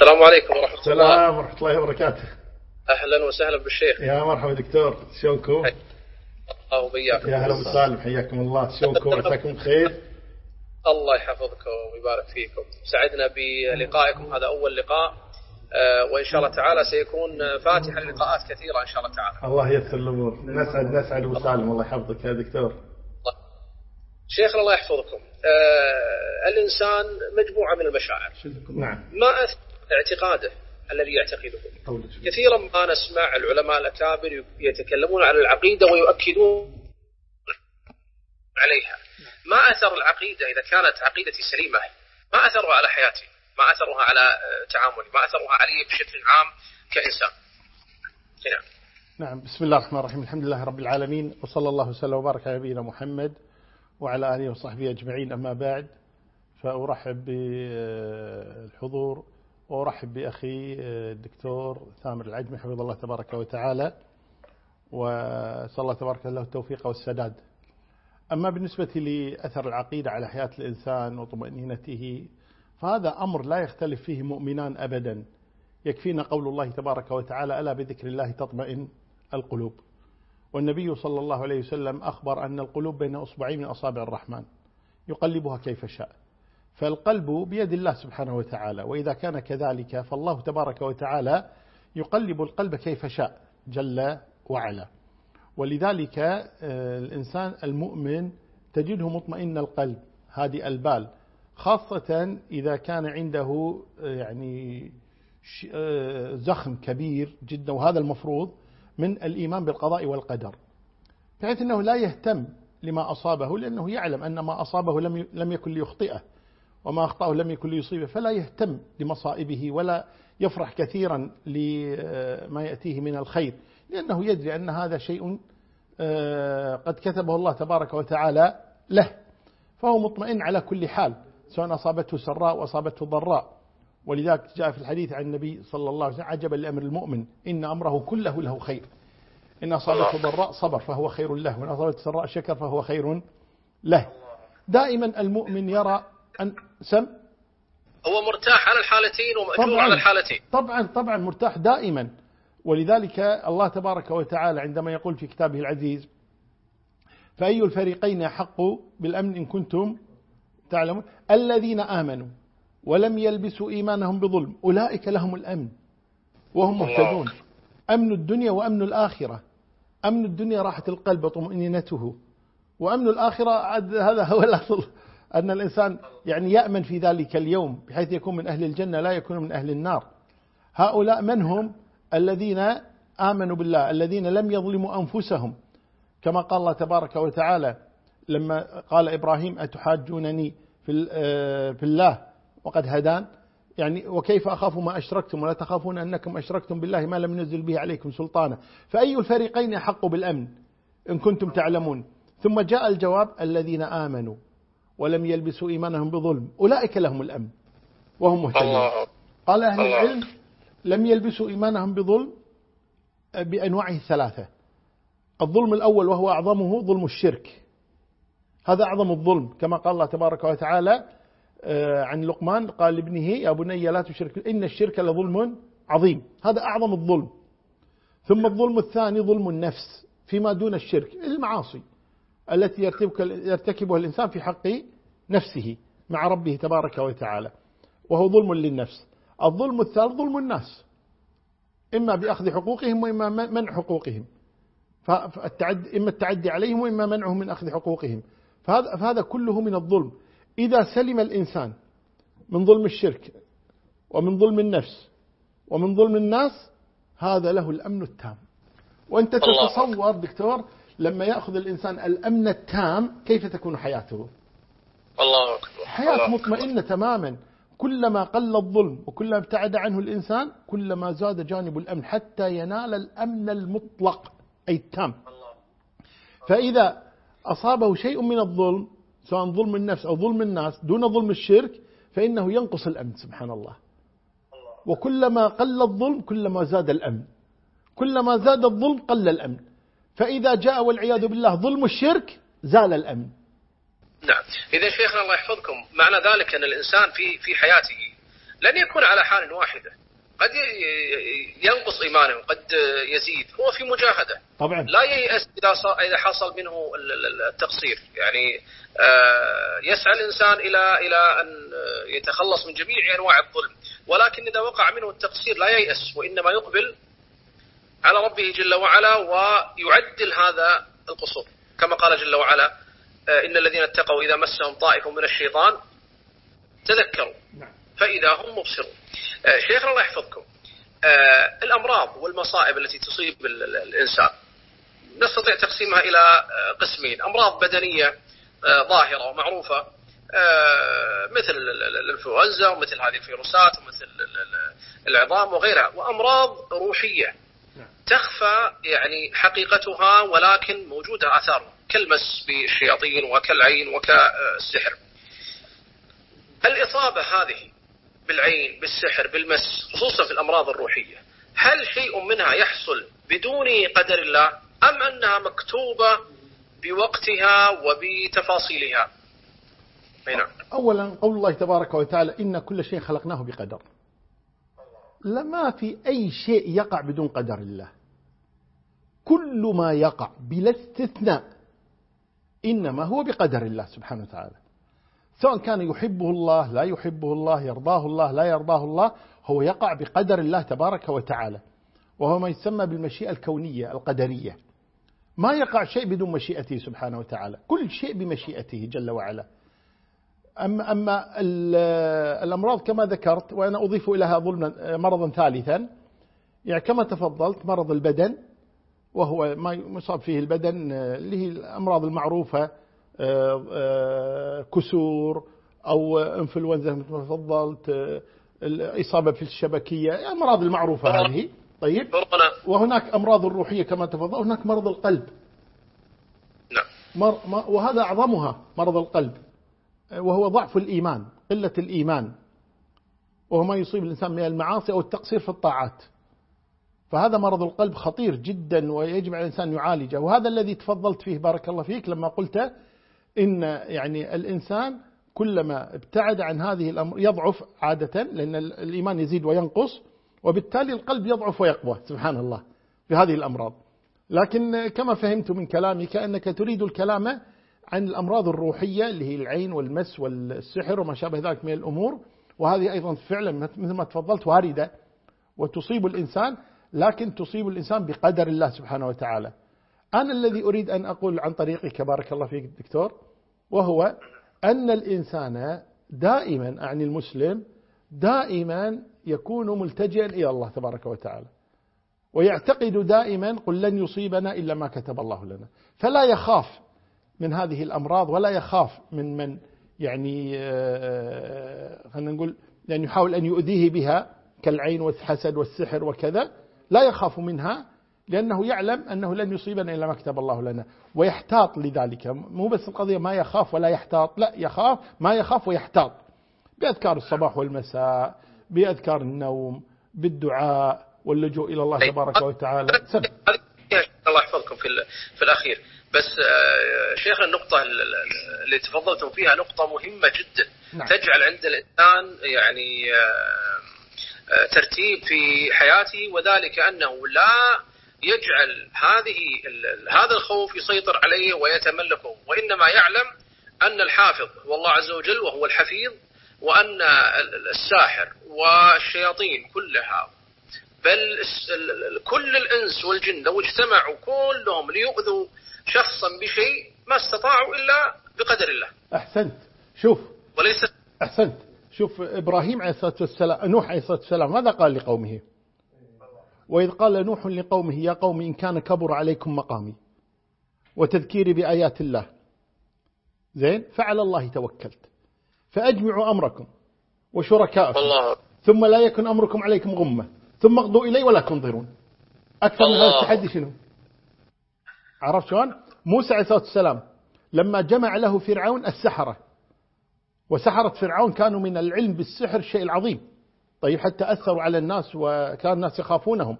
السلام عليكم ورحمة الله. السلام ورحمة الله وبركاته. أهلا وسهلا بالشيخ. يا مرحبا دكتور شلونكم؟ الله وبياكم يا هلا وسهلا حياكم الله. شلونكم؟ عساكم بخير؟ الله يحفظكم ويبارك فيكم. سعدنا بلقائكم. هذا أول لقاء. آه، وإن شاء الله تعالى سيكون فاتحا للقاءات كثيرة إن شاء الله تعالى. الله ييسر الأمور. نسعد نسعد وسالم. الله يحفظك يا دكتور. شيخنا الله يحفظكم. آه الإنسان مجموعة من المشاعر. نعم. ما أثر اعتقاده الذي يعتقده. كثيرا ما نسمع العلماء الأكابر يتكلمون عن العقيدة ويؤكدون عليها. ما أثر العقيدة إذا كانت عقيدتي سليمة؟ ما أثرها على حياتي ما أثرها على تعاملي ما أثرها علي بشكل عام كإنسان. نعم. نعم بسم الله الرحمن الرحيم الحمد لله رب العالمين وصلى الله وسلم وبارك على نبينا محمد وعلى آله وصحبه أجمعين أما بعد فأرحب بالحضور وأرحب بأخي الدكتور ثامر العجمي حفظ الله تبارك وتعالى وصلى الله تبارك له التوفيق والسداد. أما بالنسبة لأثر العقيدة على حياة الإنسان وطمأنينته فهذا أمر لا يختلف فيه مؤمنان أبدا. يكفينا قول الله تبارك وتعالى ألا بذكر الله تطمئن القلوب. والنبي صلى الله عليه وسلم أخبر أن القلوب بين أصبعين من أصابع الرحمن يقلبها كيف شاء. فالقلب بيد الله سبحانه وتعالى وإذا كان كذلك فالله تبارك وتعالى يقلب القلب كيف شاء جل وعلا. ولذلك آه، الإنسان المؤمن تجده مطمئن القلب هادئ البال خاصة إذا كان عنده آه، يعني آه، زخم كبير جدا وهذا المفروض من الإيمان بالقضاء والقدر. بحيث أنه لا يهتم لما أصابه لأنه يعلم أن ما أصابه لم لم يكن ليخطئه. وما أخطأه لم يكن ليصيبه فلا يهتم لمصائبه ولا يفرح كثيرا لما يأتيه من الخير لأنه يدري أن هذا شيء آه، قد كتبه الله تبارك وتعالى له فهو مطمئن على كل حال سواء أصابته سراء وأصابته ضراء. ولذلك جاء في الحديث عن النبي صلى الله عليه وسلم عجبا لأمر المؤمن إن أمره كله له خير. إن أصابته ضراء صبر فهو خير له وإن أصابته سراء شكر فهو خير له. دائما المؤمن يرى أن سم؟ هو مرتاح على الحالتين ومأجور على الحالتين. طبعا طبعا مرتاح دائما. ولذلك الله تبارك وتعالى عندما يقول في كتابه العزيز فأي الفريقين أحق بالأمن إن كنتم تعلمون؟ الذين آمنوا ولم يلبسوا إيمانهم بظلم أولئك لهم الأمن وهم مهتدون. أمن الدنيا وأمن الآخرة. أمن الدنيا راحة القلب وطمئنينته وأمن الآخرة هذا هو الأصل. أن الإنسان يعني يأمن في ذلك اليوم بحيث يكون من أهل الجنة لا يكون من أهل النار. هؤلاء من هم؟ الذين آمنوا بالله الذين لم يظلموا أنفسهم. كما قال الله تبارك وتعالى لما قال إبراهيم أتحاجونني في, آه، الله؟ وقد هدان. يعني وكيف أخاف ما أشركتم؟ ولا تخافون أنكم أشركتم بالله ما لم ينزل به عليكم سلطانا. فأي الفريقين أحق بالأمن إن كنتم تعلمون؟ ثم جاء الجواب الذين آمنوا. ولم يلبسوا إيمانهم بظلم. أولئك لهم الأمن وهم مهتدون. قال أهل العلم لم يلبسوا إيمانهم بظلم بأنواعه الثلاثة. الظلم الأول وهو أعظمه ظلم الشرك. هذا أعظم الظلم كما قال الله تبارك وتعالى آه، عن لقمان قال لابنه يا بني لا تشرك إن الشرك لظلم عظيم. هذا أعظم الظلم. ثم الظلم الثاني ظلم النفس فيما دون الشرك المعاصي. التي يرتكبها الإنسان في حق نفسه مع ربه تبارك وتعالى. وهو ظلم للنفس. الظلم الثالث ظلم الناس. إما بأخذ حقوقهم وإما منع حقوقهم. فالتعدي إما التعدي عليهم وإما منعهم من أخذ حقوقهم. فهذا, فهذا كله من الظلم. إذا سلم الإنسان من ظلم الشرك ومن ظلم النفس ومن ظلم الناس هذا له الأمن التام. وأنت تتصور دكتور لما يأخذ الإنسان الأمن التام كيف تكون حياته؟ الله. أكبر حياة مطمئنة تماما. كلما قل الظلم وكلما ابتعد عنه الإنسان كلما زاد جانب الأمن حتى ينال الأمن المطلق أي التام. فإذا أصابه شيء من الظلم سواء ظلم النفس أو ظلم الناس دون ظلم الشرك فإنه ينقص الأمن سبحان الله. وكلما قل الظلم كلما زاد الأمن. كلما زاد الظلم قل الأمن. فإذا جاء والعياذ بالله ظلم الشرك زال الأمن. نعم. إذا شيخنا الله يحفظكم معنى ذلك أن الإنسان في في حياته لن يكون على حال واحدة. قد ينقص إيمانه قد يزيد هو في مجاهدة. طبعا. لا ييأس إذا إذا حصل منه التقصير. يعني يسعى الإنسان إلى إلى أن يتخلص من جميع أنواع الظلم. ولكن إذا وقع منه التقصير لا ييأس وإنما يقبل على ربه جل وعلا ويعدل هذا القصور كما قال جل وعلا إن الذين اتقوا إذا مسهم طائف من الشيطان تذكروا نعم. فإذا هم مبصرون شيخنا الله يحفظكم الأمراض والمصائب التي تصيب الإنسان نستطيع تقسيمها إلى قسمين أمراض بدنية ظاهرة ومعروفة مثل الإنفلونزا ومثل هذه الفيروسات ومثل العظام وغيرها وأمراض روحية. تخفى يعني حقيقتها ولكن موجودة آثارها كالمس بالشياطين وكالعين وكالسحر. الإصابة هذه بالعين بالسحر بالمس خصوصا في الأمراض الروحية هل شيء منها يحصل بدون قدر الله أم أنها مكتوبة بوقتها وبتفاصيلها؟ نعم. أولا قول الله تبارك وتعالى إن كل شيء خلقناه بقدر. لما في أي شيء يقع بدون قدر الله. كل ما يقع بلا استثناء إنما هو بقدر الله سبحانه وتعالى. سواء كان يحبه الله لا يحبه الله يرضاه الله لا يرضاه الله هو يقع بقدر الله تبارك وتعالى. وهو ما يسمى بالمشيئة الكونية القدرية. ما يقع شيء بدون مشيئته سبحانه وتعالى. كل شيء بمشيئته جل وعلا. أما, أما الأمراض كما ذكرت وأنا أضيف إليها ظلما مرضا ثالثا يعني كما تفضلت مرض البدن وهو ما يصاب فيه البدن اللي هي الأمراض المعروفة آه، آه، كسور أو إنفلونزا مثل ما تفضلت آه، الإصابة في الشبكية الأمراض المعروفة هذه. طيب. وهناك أمراض الروحية كما تفضل هناك مرض القلب. نعم. وهذا أعظمها مرض القلب وهو ضعف الإيمان قلة الإيمان. وهو ما يصيب الإنسان من المعاصي أو التقصير في الطاعات. فهذا مرض القلب خطير جدا ويجب على الإنسان يعالجه. وهذا الذي تفضلت فيه بارك الله فيك لما قلت إن يعني الإنسان كلما ابتعد عن هذه الأمر يضعف عادة لأن الإيمان يزيد وينقص وبالتالي القلب يضعف ويقوى سبحان الله في هذه الأمراض. لكن كما فهمت من كلامك كأنك تريد الكلام عن الأمراض الروحية اللي هي العين والمس والسحر وما شابه ذلك من الأمور وهذه أيضا فعلا مثل ما تفضلت واردة وتصيب الإنسان. لكن تصيب الإنسان بقدر الله سبحانه وتعالى. أنا الذي أريد أن أقول عن طريقك بارك الله فيك دكتور وهو أن الإنسان دائما أعني المسلم دائما يكون ملتجئا إلى الله تبارك وتعالى. ويعتقد دائما قل لن يصيبنا إلا ما كتب الله لنا. فلا يخاف من هذه الأمراض ولا يخاف من من يعني آه، خلينا نقول يعني يحاول أن يؤذيه بها كالعين والحسد والسحر وكذا. لا يخاف منها لأنه يعلم أنه لن يصيبنا إلا ما كتب الله لنا ويحتاط لذلك. مو بس القضية ما يخاف ولا يحتاط لا يخاف ما يخاف ويحتاط. بأذكار الصباح والمساء بأذكار النوم بالدعاء واللجوء إلى الله تبارك وتعالى. الله يحفظكم في, في الأخير. بس آه، شيخ النقطة اللي تفضلتم فيها نقطة مهمة جدا. نعم. تجعل عند الإنسان يعني آه، ترتيب في حياته وذلك أنه لا يجعل هذه هذا الخوف يسيطر عليه ويتملكه. وإنما يعلم أن الحافظ هو الله عز وجل وهو الحفيظ وأن الساحر والشياطين كلها. بل كل الإنس والجن لو اجتمعوا كلهم ليؤذوا شخصا بشيء ما استطاعوا إلا بقدر الله. أحسنت. شوف. وليس أحسنت. شوف إبراهيم عليه الصلاة والسلام نوح عليه الصلاة والسلام ماذا قال لقومه؟ وإذ قال نوح لقومه يا قوم إن كان كبر عليكم مقامي وتذكيري بآيات الله. زين؟ فعلى الله توكلت فأجمعوا أمركم وشركاءكم. ثم لا يكن أمركم عليكم غمة ثم اقضوا إلي ولا تنظرون. أكثر من هذا التحدي شنو؟ عرفت شلون؟ موسى عليه الصلاة والسلام لما جمع له فرعون السحرة وسحرة فرعون كانوا من العلم بالسحر الشيء العظيم. طيب حتى أثروا على الناس وكان الناس يخافونهم.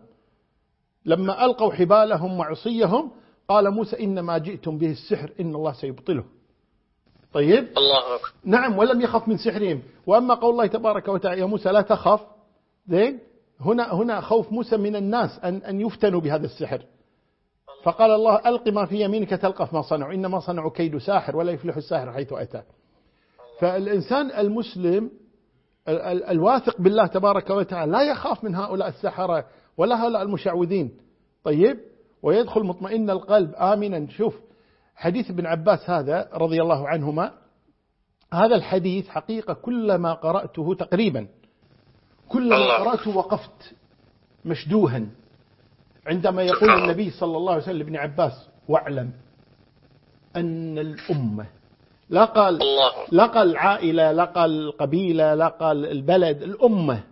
لما ألقوا حبالهم وعصيهم قال موسى إنما جئتم به السحر إن الله سيبطله. طيب؟ الله أكبر. نعم ولم يخف من سحرهم. وأما قول الله تبارك وتعالى يا موسى لا تخف. زين؟ هنا هنا خوف موسى من الناس أن أن يفتنوا بهذا السحر. فقال الله ألق ما في يمينك تلقف ما صنعوا. إنما صنعوا كيد ساحر ولا يفلح الساحر حيث أتى. فالإنسان المسلم الواثق بالله تبارك وتعالى لا يخاف من هؤلاء السحرة ولا هؤلاء المشعوذين. طيب؟ ويدخل مطمئن القلب آمنا. شوف حديث ابن عباس هذا رضي الله عنهما هذا الحديث حقيقة كلما قرأته تقريبا كلما قرأته وقفت مشدوها. عندما يقول النبي صلى الله عليه وسلم لابن عباس واعلم أن الأمة لا قال العائلة قال القبيلة قال البلد الأمة.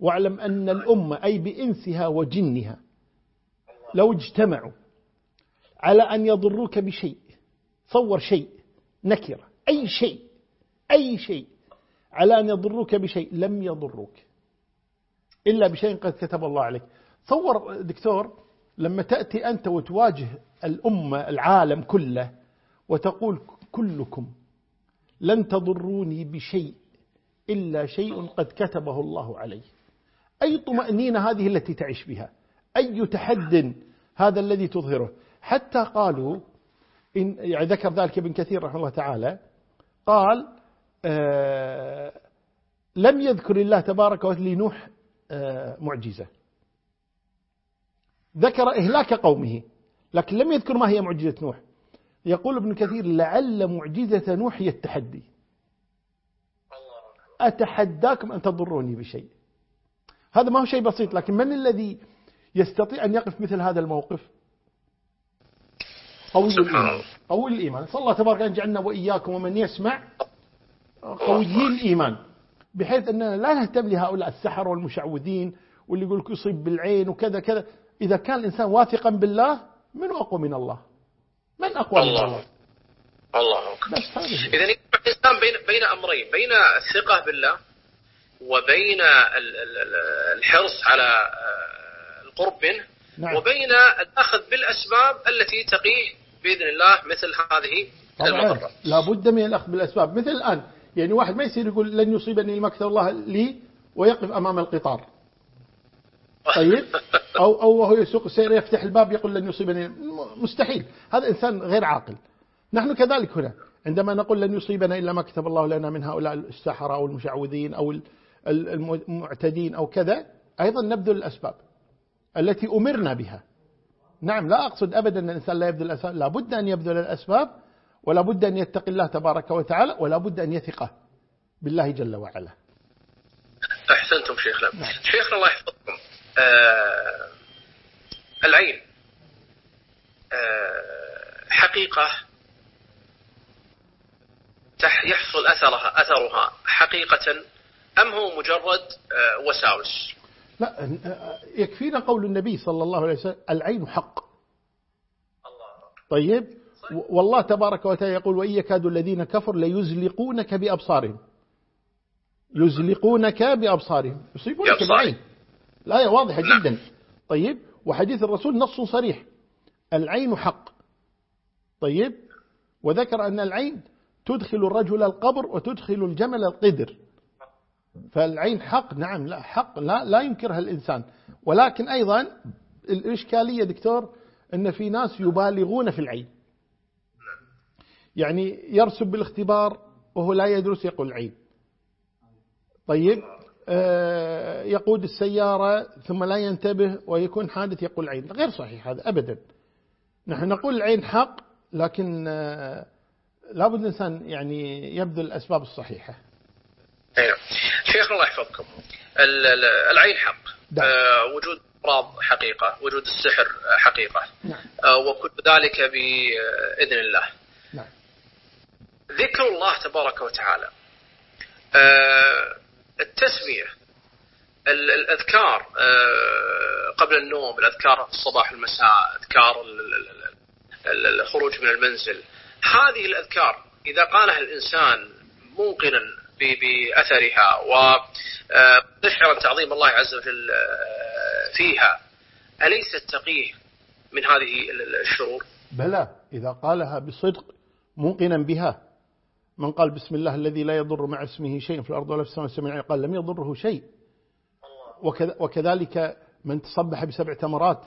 واعلم أن الأمة أي بإنسها وجنها لو اجتمعوا على أن يضروك بشيء صور شيء نكرة أي شيء أي شيء على أن يضروك بشيء لم يضروك. إلا بشيء قد كتب الله عليك. صور دكتور لما تأتي أنت وتواجه الأمة العالم كله وتقول كلكم لن تضروني بشيء إلا شيء قد كتبه الله علي. أي طمأنينة هذه التي تعيش بها؟ أي تحد هذا الذي تظهره؟ حتى قالوا إن يعني ذكر ذلك ابن كثير رحمه الله تعالى قال آه لم يذكر الله تبارك وتعالى لنوح آه معجزة. ذكر إهلاك قومه لكن لم يذكر ما هي معجزة نوح. يقول ابن كثير لعل معجزة نوح هي التحدي. أتحداكم أن تضروني بشيء. هذا ما هو شيء بسيط لكن من الذي يستطيع أن يقف مثل هذا الموقف؟ قوي الإيمان. قوي الإيمان. صلى الله تبارك أن جعلنا وإياكم ومن يسمع قويين الإيمان. بحيث أننا لا نهتم لهؤلاء السحر والمشعوذين واللي يقول لك يصيب بالعين وكذا كذا. إذا كان الإنسان واثقا بالله من أقوى من الله؟ من أقوى الله. من الله. الله أكبر إذا الإنسان بين بين أمرين. بين الثقة بالله وبين الحرص على القرب منه نعم. وبين الأخذ بالأسباب التي تقيه بإذن الله مثل هذه المضرة لابد من الأخذ بالأسباب. مثل الآن يعني واحد ما يصير يقول لن يصيبني المكتب الله لي ويقف أمام القطار. طيب؟ أو, أو وهو يسوق السير يفتح الباب يقول لن يصيبني. مستحيل. هذا إنسان غير عاقل. نحن كذلك هنا. عندما نقول لن يصيبنا إلا ما كتب الله لنا من هؤلاء السحرة أو المشعوذين أو المعتدين أو كذا أيضا نبذل الأسباب التي أمرنا بها. نعم لا أقصد أبدا أن الإنسان لا يبذل الأسباب. لا بد أن يبذل الأسباب ولا بد أن يتقي الله تبارك وتعالى ولا بد أن يثق بالله جل وعلا. أحسنتم شيخنا. نعم. شيخنا الله يحفظكم. العين. آه حقيقة يحصل أثرها أثرها حقيقة أم هو مجرد آه وساوس؟ لا يكفينا قول النبي صلى الله عليه وسلم العين حق. طيب والله تبارك وتعالى يقول وإن يكاد الذين كفروا ليزلقونك بأبصارهم. يزلقونك بأبصارهم. يصيبونك بالعين. الآية واضحة. جدا. طيب وحديث الرسول نص صريح. العين حق. طيب وذكر أن العين تدخل الرجل القبر وتدخل الجمل القدر. فالعين حق نعم لا حق لا, لا ينكرها الإنسان. ولكن أيضا الإشكالية دكتور أن في ناس يبالغون في العين. يعني يرسب بالاختبار وهو لا يدرس يقول العين طيب يقود السيارة ثم لا ينتبه ويكون حادث يقول العين غير صحيح هذا أبدا نحن نقول العين حق لكن آه، لابد الإنسان يعني يبذل الأسباب الصحيحة أيوة. شيخ الله يحفظكم العين حق نعم. آه وجود أمراض حقيقة وجود السحر حقيقة نعم. آه وكل ذلك بإذن الله نعم. ذكر الله تبارك وتعالى آه التسمية الأذكار آه قبل النوم الأذكار الصباح المساء أذكار الخروج من المنزل. هذه الأذكار إذا قالها الإنسان موقنا بأثرها وتشعر تعظيم الله عز وجل فيها أليست تقيه من هذه الشرور بلى إذا قالها بصدق موقنا بها. من قال بسم الله الذي لا يضر مع اسمه شيء في الأرض ولا في السماء السميع قال لم يضره شيء. وكذلك من تصبح بسبع تمرات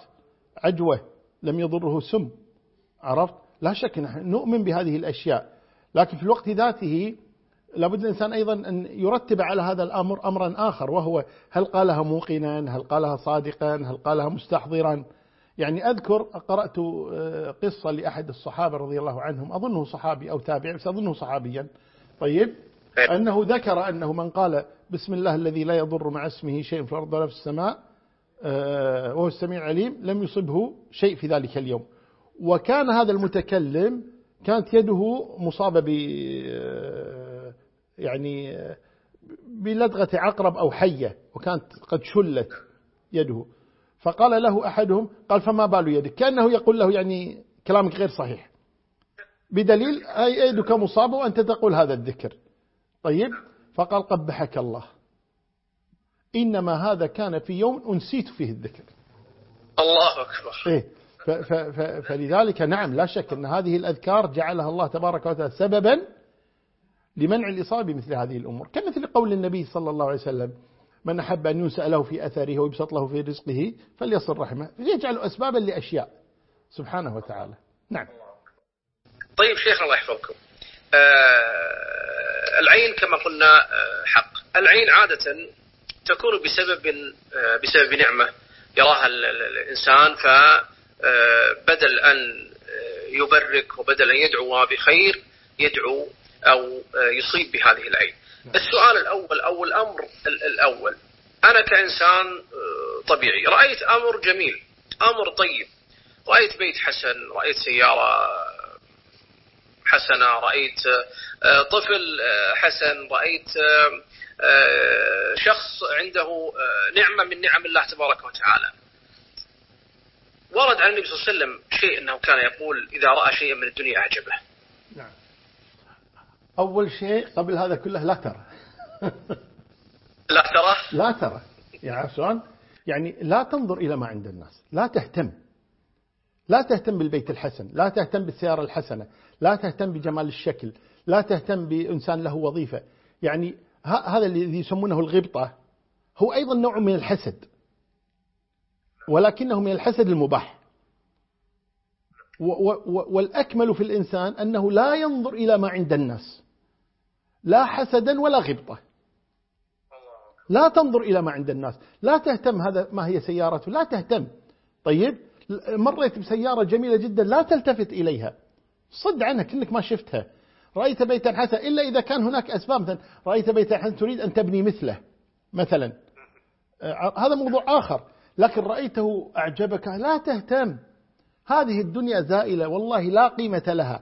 عجوة لم يضره سم. عرفت؟ لا شك نحن نؤمن بهذه الأشياء. لكن في الوقت ذاته لابد الإنسان أيضا أن يرتب على هذا الأمر أمرا آخر وهو هل قالها موقنا هل قالها صادقا هل قالها مستحضرا. يعني أذكر قرأت آه، قصة لأحد الصحابة رضي الله عنهم. أظنه صحابي أو تابع بس أظنه صحابيا. طيب. أنه ذكر أنه من قال بسم الله الذي لا يضر مع اسمه شيء في الأرض ولا في السماء آه، وهو السميع العليم لم يصبه شيء في ذلك اليوم. وكان هذا المتكلم كانت يده مصابة ب آه، يعني بلدغة عقرب أو حية وكانت قد شلت يده. فقال له أحدهم قال فما بال يدك؟ كأنه يقول له يعني كلامك غير صحيح. بدليل أي يدك مصابة وأنت تقول هذا الذكر. طيب فقال قبحك الله. إنما هذا كان في يوم أنسيت فيه الذكر. الله أكبر. إيه فلذلك نعم لا شك أن هذه الأذكار جعلها الله تبارك وتعالى سببا لمنع الإصابة بمثل هذه الأمور. كمثل قول النبي صلى الله عليه وسلم من أحب أن ينسأ له في أثره ويبسط له في رزقه فليصل رحمة يجعل أسبابا لأشياء. سبحانه وتعالى. نعم. طيب شيخ الله يحفظكم. آه العين كما قلنا آه حق. العين عادة تكون بسبب آه بسبب نعمة يراها الإنسان فبدل آه، أن آه، يبرك وبدل أن يدعو بخير يدعو أو آه، يصيب بهذه العين. السؤال الأول أو الأمر الأول. أنا كإنسان آه، طبيعي. رأيت أمر جميل أمر طيب. رأيت بيت حسن رأيت سيارة حسنة رأيت آه، طفل حسن رأيت شخص عنده نعمة من نعم الله تبارك وتعالى. ورد عن النبي صلى الله عليه وسلم شيء أنه كان يقول إذا رأى شيئا من الدنيا أعجبه. نعم. أول شيء قبل هذا كله لا ترى. لا ترى؟ لا ترى. يعني شلون؟ يعني لا تنظر إلى ما عند الناس. لا تهتم. لا تهتم بالبيت الحسن. لا تهتم بالسيارة الحسنة. لا تهتم بجمال الشكل. لا تهتم بإنسان له وظيفة. يعني هذا اللي يسمونه الغبطة. هو أيضا نوع من الحسد. ولكنه من الحسد المباح. والأكمل في الإنسان أنه لا ينظر إلى ما عند الناس. لا حسدا ولا غبطة. لا تنظر إلى ما عند الناس. لا تهتم هذا ما هي سيارته لا تهتم. طيب مريت بسيارة جميلة جدا لا تلتفت إليها. صد عنها كأنك ما شفتها. رأيت بيتا حسن إلا إذا كان هناك أسباب مثلا رأيت بيتا حسن تريد أن تبني مثله مثلا. آه، هذا موضوع آخر. لكن رأيته أعجبك لا تهتم. هذه الدنيا زائلة والله لا قيمة لها.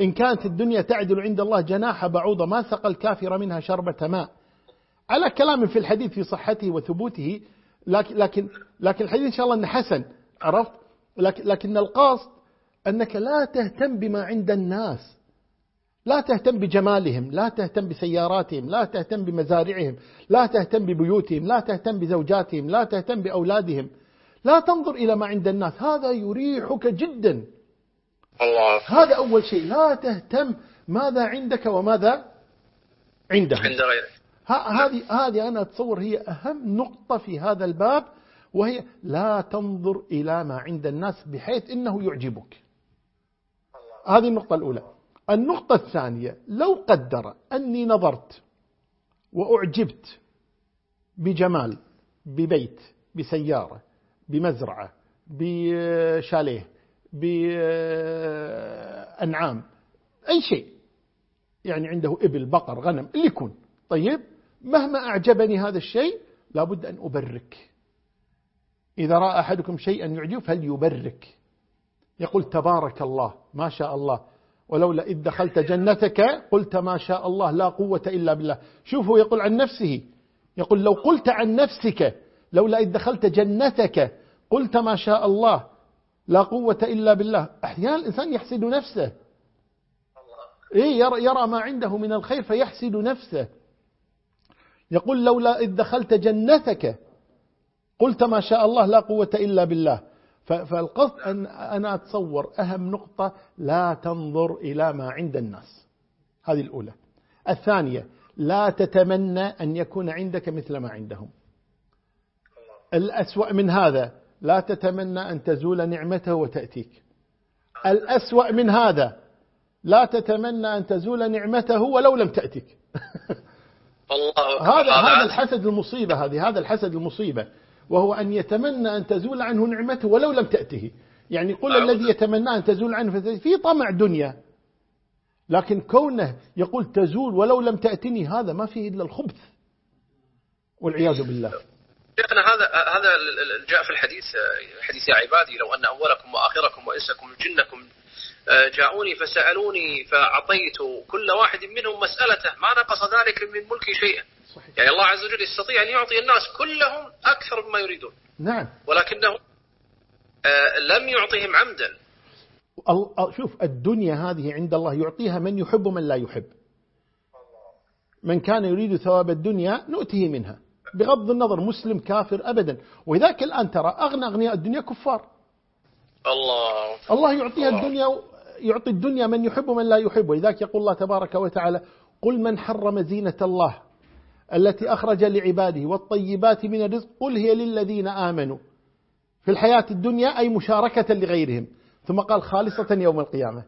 إن كانت الدنيا تعدل عند الله جناح بعوضة ما سقى الكافر منها شربة ماء. على كلام في الحديث في صحته وثبوته لكن, لكن, لكن الحديث إن شاء الله أنه حسن عرفت؟ لكن, لكن القاصد أنك لا تهتم بما عند الناس. لا تهتم بجمالهم لا تهتم بسياراتهم لا تهتم بمزارعهم لا تهتم ببيوتهم لا تهتم بزوجاتهم لا تهتم بأولادهم. لا تنظر إلى ما عند الناس. هذا يريحك جدا. الله. هذا أول شيء. لا تهتم ماذا عندك وماذا عندهم. عند غيرك. هذه هذه أنا أتصور هي أهم نقطة في هذا الباب وهي لا تنظر إلى ما عند الناس بحيث إنه يعجبك. هذه النقطة الأولى. النقطة الثانية لو قدر أني نظرت وأعجبت بجمال ببيت بسيارة بمزرعة بشاليه بأنعام. أي شيء. يعني عنده إبل بقر غنم اللي يكون. طيب مهما أعجبني هذا الشيء لابد أن أبرك. إذا رأى أحدكم شيئا يعجب فليبرك. يقول تبارك الله ما شاء الله. ولولا إذ دخلت جنتك قلت ما شاء الله لا قوة إلا بالله. شوفوا يقول عن نفسه. يقول لو قلت عن نفسك لولا إذ دخلت جنتك قلت ما شاء الله. لا قوة إلا بالله. أحيانا الإنسان يحسد نفسه. إيه يرى, يرى ما عنده من الخير فيحسد نفسه. يقول لولا إذ دخلت جنتك قلت ما شاء الله لا قوة إلا بالله. فالقصد أن أنا أتصور أهم نقطة لا تنظر إلى ما عند الناس. هذه الأولى. الثانية لا تتمنى أن يكون عندك مثل ما عندهم. الأسوأ من هذا لا تتمنى أن تزول نعمته وتأتيك. الأسوأ من هذا لا تتمنى أن تزول نعمته ولو لم الله هذا هذا الحسد المصيبة هذه هذا الحسد المصيبة وهو أن يتمنى أن تزول عنه نعمته ولو لم تأته. يعني قل الذي يتمنى أن تزول عنه في طمع دنيا. لكن كونه يقول تزول ولو لم تأتني هذا ما فيه إلا الخبث والعياذ بالله. شيخنا هذا هذا جاء في الحديث حديث يا عبادي لو أن أولكم وآخركم وإنسكم وجنكم آه، جاءوني فسألوني فأعطيت كل واحد منهم مسألته ما نقص ذلك من ملكي شيئا. صحيح. يعني الله عز وجل يستطيع أن يعطي الناس كلهم أكثر مما يريدون. نعم. ولكنه آه، لم يعطهم عمدا. شوف الدنيا هذه عند الله يعطيها من يحب ومن لا يحب. من كان يريد ثواب الدنيا نؤته منها. بغض النظر مسلم كافر أبدا. وذاك الآن ترى أغنى أغنياء الدنيا كفار. الله. الله يعطيها الله. الدنيا يعطي الدنيا من يحب ومن لا يحب. ولذلك يقول الله تبارك وتعالى قل من حرم زينة الله التي أخرج لعباده والطيبات من الرزق قل هي للذين آمنوا. في الحياة الدنيا أي مشاركة لغيرهم. ثم قال خالصة يوم القيامة.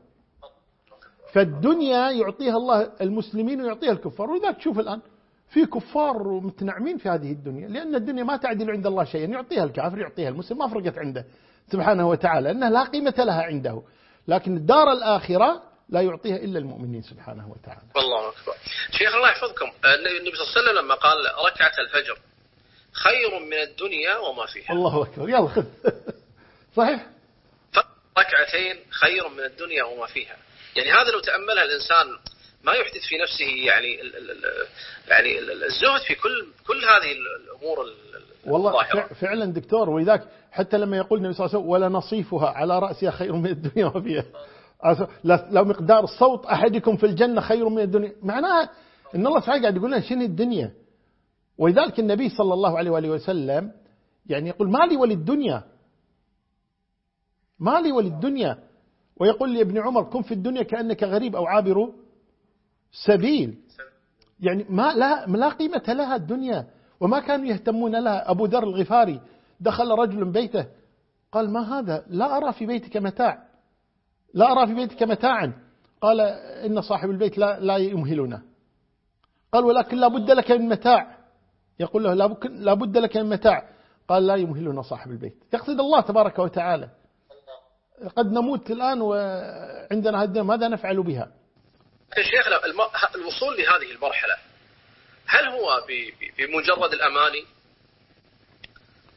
فالدنيا يعطيها الله المسلمين ويعطيها الكفار. ولذلك شوف الآن في كفار متنعمين في هذه الدنيا لأن الدنيا ما تعدل عند الله شيئا يعطيها الكافر يعطيها المسلم ما فرقت عنده سبحانه وتعالى أنها لا قيمة لها عنده. لكن الدار الآخرة لا يعطيها إلا المؤمنين سبحانه وتعالى. الله أكبر. شيخ الله يحفظكم. النبي صلى الله عليه وسلم لما قال ركعة الفجر خير من الدنيا وما فيها. الله أكبر. يلا خذ. صحيح؟ ركعتين خير من الدنيا وما فيها. يعني هذا لو تأملها الإنسان ما يحدث في نفسه يعني يعني الزهد في كل كل هذه الأمور والله فعلا دكتور ولذلك حتى لما يقول النبي صلى الله عليه وسلم ولا نصيفها على رأسها خير من الدنيا وفيها. لو مقدار صوت أحدكم في الجنة خير من الدنيا معناها إن الله سبحانه قاعد يقول لنا شنو الدنيا؟ ولذلك النبي صلى الله عليه وآله وسلم يعني يقول ما لي وللدنيا. ما لي وللدنيا. ويقول لابن عمر كن في الدنيا كأنك غريب أو عابر سبيل. يعني ما لا, لا قيمة لها الدنيا وما كانوا يهتمون لها. أبو ذر الغفاري دخل رجل بيته قال ما هذا؟ لا أرى في بيتك متاع. لا أرى في بيتك متاعا. قال إن صاحب البيت لا, لا يمهلنا. قال ولكن لا بد لك من متاع. يقول له لا بد لك من متاع. قال لا يمهلنا صاحب البيت. يقصد الله تبارك وتعالى. قد نموت الآن وعندنا هذا ماذا نفعل بها؟ شيخنا الوصول لهذه المرحلة هل هو بمجرد الأماني؟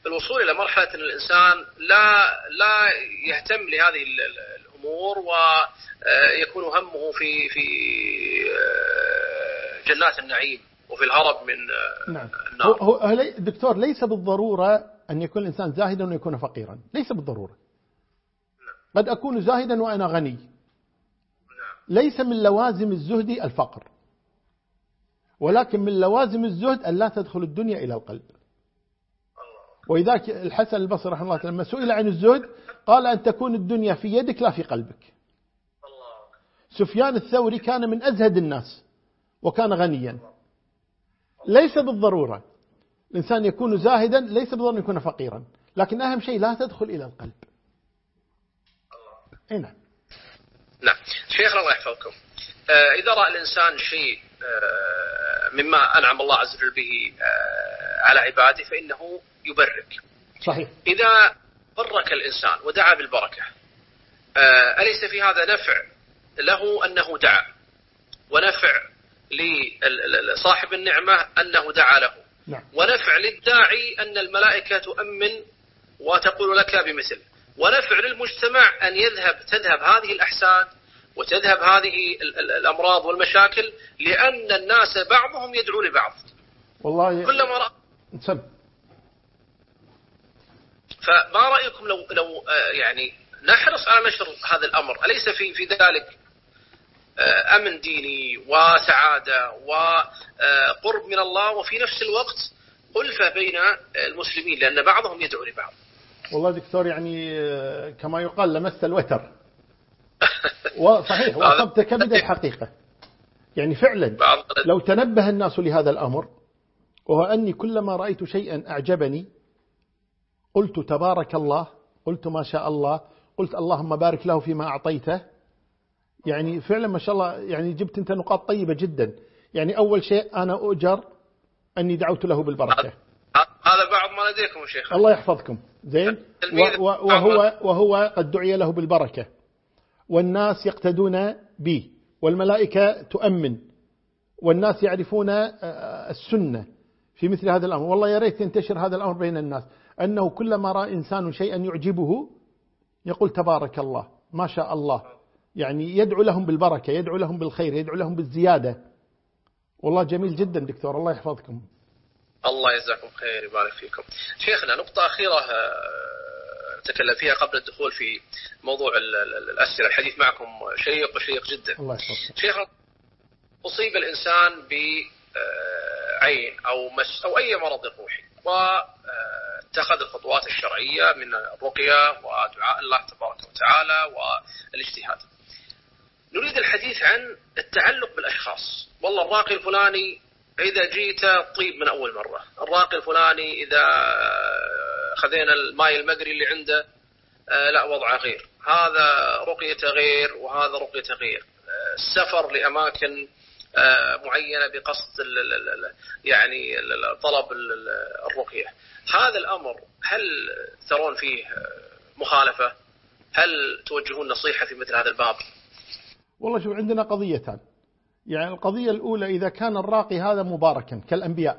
الوصول إلى مرحلة أن الإنسان لا لا يهتم لهذه الأمور ويكون همه في في جنات النعيم وفي الهرب من نعم. النار. هو دكتور ليس بالضرورة أن يكون الإنسان زاهدا ويكون فقيرا ليس بالضرورة. قد أكون زاهدا وأنا غني. ليس من لوازم الزهد الفقر. ولكن من لوازم الزهد أن لا تدخل الدنيا إلى القلب. وإذا الحسن البصري رحمه الله لما سئل عن الزهد قال أن تكون الدنيا في يدك لا في قلبك. سفيان الثوري كان من أزهد الناس وكان غنيا. ليس بالضرورة. الإنسان يكون زاهدا ليس بالضرورة يكون فقيرا. لكن أهم شيء لا تدخل إلى القلب. نعم. نعم. شيخنا الله يحفظكم. آه، إذا رأى الإنسان شيء آه، مما أنعم الله عز وجل به آه، على عباده فإنه يبرك. صحيح. إذا برك الإنسان ودعا بالبركة أليس في هذا نفع له أنه دعا؟ ونفع لصاحب النعمة أنه دعا له؟ نعم. ونفع للداعي أن الملائكة تؤمن وتقول لك بمثل. ونفع للمجتمع أن يذهب تذهب هذه الأحساد وتذهب هذه الأمراض والمشاكل لأن الناس بعضهم يدعو لبعض. والله كلما رأى سم. فما رأيكم لو لو آه، يعني نحرص على نشر هذا الأمر؟ أليس في في ذلك آه، أمن ديني وسعادة وقرب من الله وفي نفس الوقت ألفة بين المسلمين لأن بعضهم يدعو لبعض؟ والله دكتور يعني آه، كما يقال لمست الوتر. صحيح وأصبت كبد الحقيقة. يعني فعلا لو تنبه الناس لهذا الأمر وهو أني كلما رأيت شيئا أعجبني قلت تبارك الله قلت ما شاء الله قلت اللهم بارك له فيما أعطيته. يعني فعلا ما شاء الله يعني جبت أنت نقاط طيبة جدا. يعني أول شيء أنا أؤجر أني دعوت له بالبركة. هذا بعض لديكم شيخ. الله يحفظكم. زين؟ وهو, وهو قد دعي له بالبركة. والناس يقتدون به والملائكة تؤمن. والناس يعرفون آه، السنة في مثل هذا الأمر. والله يا ريت ينتشر هذا الأمر بين الناس. أنه كلما رأى إنسان شيئا يعجبه يقول تبارك الله ما شاء الله. يعني يدعو لهم بالبركة يدعو لهم بالخير يدعو لهم بالزيادة. والله جميل جدا دكتور الله يحفظكم. الله يجزاكم خير يبارك فيكم. شيخنا نقطة أخيرة نتكلم آه، فيها قبل الدخول في موضوع الأسئلة. الحديث معكم شيق وشيق جدا. الله شيخنا أصيب الإنسان بعين أو مس أو أي مرض روحي واتخذ الخطوات الشرعية من الرقية ودعاء الله تبارك وتعالى والاجتهاد. نريد الحديث عن التعلق بالأشخاص. والله الراقي الفلاني إذا جيت طيب من أول مرة. الراقي الفلاني إذا خذينا الماء المقري اللي عنده آه، لا وضعه غير. هذا رقيته غير وهذا رقيته غير. آه، السفر لأماكن آه، معينة بقصد يعني طلب الرقية. هذا الأمر هل ترون فيه مخالفة؟ هل توجهون نصيحة في مثل هذا الباب؟ والله شوف عندنا قضيتان. يعني القضية الأولى إذا كان الراقي هذا مباركا كالأنبياء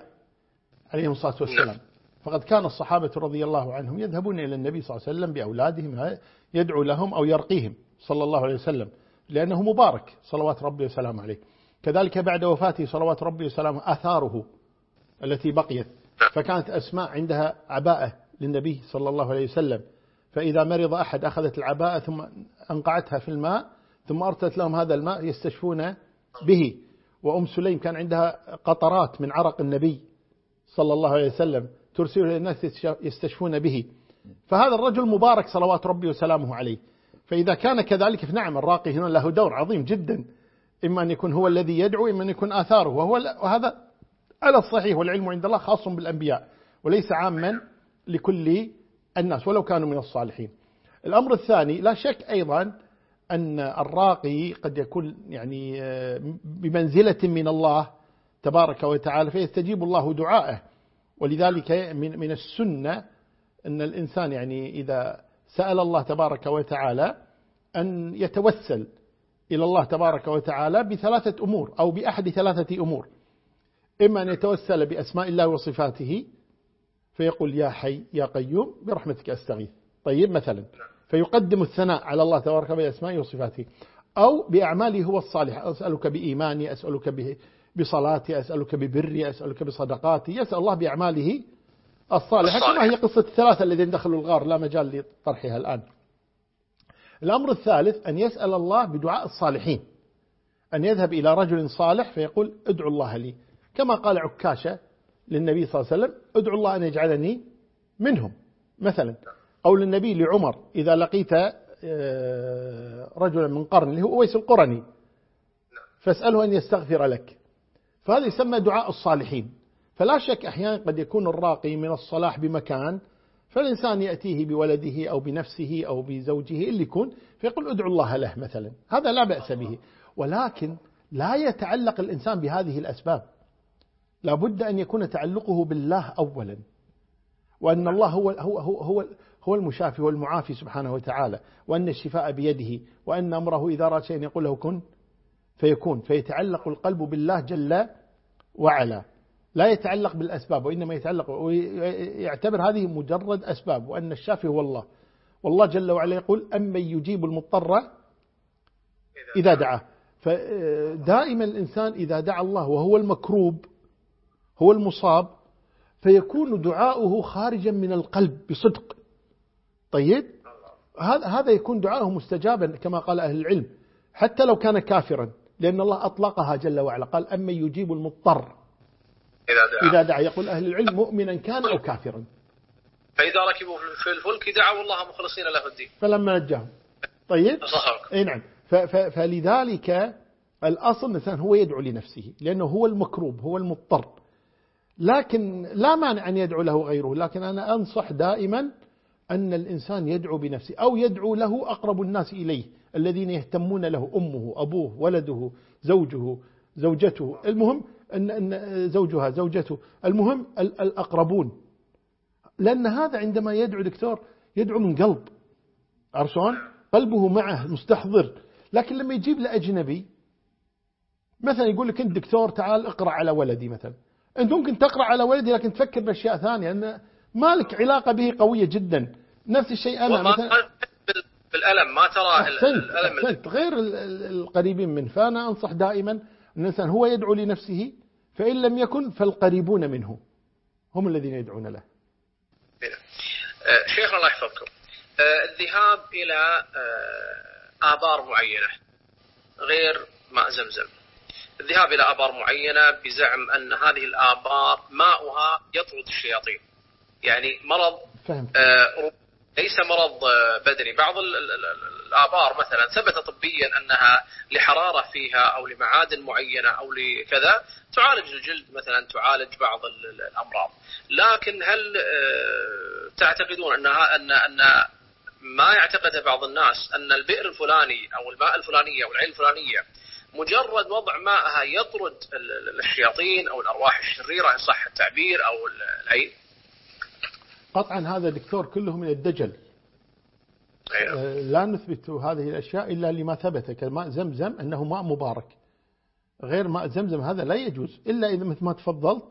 عليهم الصلاة والسلام. فقد كان الصحابة رضي الله عنهم يذهبون إلى النبي صلى الله عليه وسلم بأولادهم يدعو لهم أو يرقيهم صلى الله عليه وسلم لأنه مبارك صلوات ربي وسلامه عليه. كذلك بعد وفاته صلوات ربي وسلامه أثاره التي بقيت. فكانت أسماء عندها عباءة للنبي صلى الله عليه وسلم. فإذا مرض أحد أخذت العباءة ثم أنقعتها في الماء ثم أرسلت لهم هذا الماء يستشفون به. وأم سليم كان عندها قطرات من عرق النبي صلى الله عليه وسلم ترسل للناس يستشفون به. فهذا الرجل مبارك صلوات ربي وسلامه عليه. فإذا كان كذلك فنعم الراقي هنا له دور عظيم جدا. إما أن يكون هو الذي يدعو إما أن يكون آثاره. وهو وهذا على الصحيح والعلم عند الله خاص بالأنبياء. وليس عاما لكل الناس ولو كانوا من الصالحين. الأمر الثاني لا شك أيضا أن الراقي قد يكون يعني آه، بمنزلة من الله تبارك وتعالى فيستجيب الله دعائه. ولذلك من من السنة أن الإنسان يعني إذا سأل الله تبارك وتعالى أن يتوسل إلى الله تبارك وتعالى بثلاثة أمور أو بأحد ثلاثة أمور. إما أن يتوسل بأسماء الله وصفاته فيقول يا حي يا قيوم برحمتك أستغيث. طيب مثلا. فيقدم الثناء على الله تبارك بأسمائه وصفاته. أو بأعماله هو الصالح. أسألك بإيماني أسألك بصلاتي أسألك ببري أسألك بصدقاتي. يسأل الله بأعماله الصالحة كما هي قصة الثلاثة الذين دخلوا الغار. لا مجال لطرحها الآن. الأمر الثالث أن يسأل الله بدعاء الصالحين. أن يذهب إلى رجل صالح فيقول ادعو الله لي. كما قال عكاشة للنبي صلى الله عليه وسلم ادعو الله أن يجعلني منهم. مثلا. أو للنبي لعمر إذا لقيت آه، رجلا من قرن اللي هو أويس القرني فاسأله أن يستغفر لك. فهذا يسمى دعاء الصالحين. فلا شك أحيانا قد يكون الراقي من الصلاح بمكان فالإنسان يأتيه بولده أو بنفسه أو بزوجه اللي يكون فيقول ادعو الله له مثلا. هذا لا بأس به. ولكن لا يتعلق الإنسان بهذه الأسباب. لابد أن يكون تعلقه بالله أولا. وأن الله هو, هو, هو, هو, هو المشافي والمعافي سبحانه وتعالى وأن الشفاء بيده وأن أمره إذا رأى شيء يقول له كن فيكون فيتعلق القلب بالله جل وعلا. لا يتعلق بالأسباب وإنما يتعلق ويعتبر هذه مجرد أسباب وأن الشافي هو الله. والله جل وعلا يقول أمن يجيب المضطر إذا دعاه. فدائما الإنسان إذا دعا الله وهو المكروب هو المصاب فيكون دعاؤه خارجا من القلب بصدق. طيب؟ هذا هذا يكون دعاءه مستجابا كما قال أهل العلم حتى لو كان كافرا لأن الله أطلقها جل وعلا قال أما يجيب المضطر. إذا دعا, إذا دعا. يقول أهل العلم مؤمنا كان أو كافرا. فإذا ركبوا في الفلك دعوا الله مخلصين له الدين. فلما نجاهم. طيب؟ إي نعم. فلذلك الأصل الإنسان هو يدعو لنفسه لأنه هو المكروب هو المضطر. لكن لا مانع أن يدعو له غيره لكن أنا أنصح دائما أن الإنسان يدعو بنفسه أو يدعو له أقرب الناس إليه الذين يهتمون له أمه أبوه ولده زوجه زوجته. المهم أن, أن زوجها زوجته. المهم الأقربون. لأن هذا عندما يدعو دكتور يدعو من قلب. عرشون قلبه معه مستحضر. لكن لما يجيب لأجنبي مثلا يقول لك أنت دكتور تعال اقرأ على ولدي مثلا. أنت ممكن تقرأ على ولدي لكن تفكر بأشياء ثانية أن ما لك علاقة به قوية جدا. نفس الشيء أنا مثلا بالألم ما ترى أحسنت الألم أحسنت. غير القريبين منه. فأنا أنصح دائما أن الإنسان هو يدعو لنفسه فإن لم يكن فالقريبون منه. هم الذين يدعون له. أه، شيخنا الله يحفظكم. أه، الذهاب إلى أه، آبار معينة غير ماء زمزم. الذهاب إلى آبار معينة بزعم أن هذه الآبار ماؤها يطرد الشياطين. يعني مرض فهم. ليس مرض بدني. بعض الآبار مثلا ثبت طبيا أنها لحرارة فيها أو لمعادن معينة أو لكذا تعالج الجلد مثلا تعالج بعض الأمراض. لكن هل آه، تعتقدون أنها أن أن ما يعتقده بعض الناس أن البئر الفلاني أو الماء الفلانية أو العين الفلانية مجرد وضع ماءها يطرد الشياطين أو الأرواح الشريرة إن صح التعبير أو العين؟ قطعا هذا دكتور كله من الدجل. أيوه. آه، لا نثبت هذه الأشياء إلا لما ثبت كماء زمزم أنه ماء مبارك. غير ماء زمزم هذا لا يجوز إلا إذا مثل ما تفضلت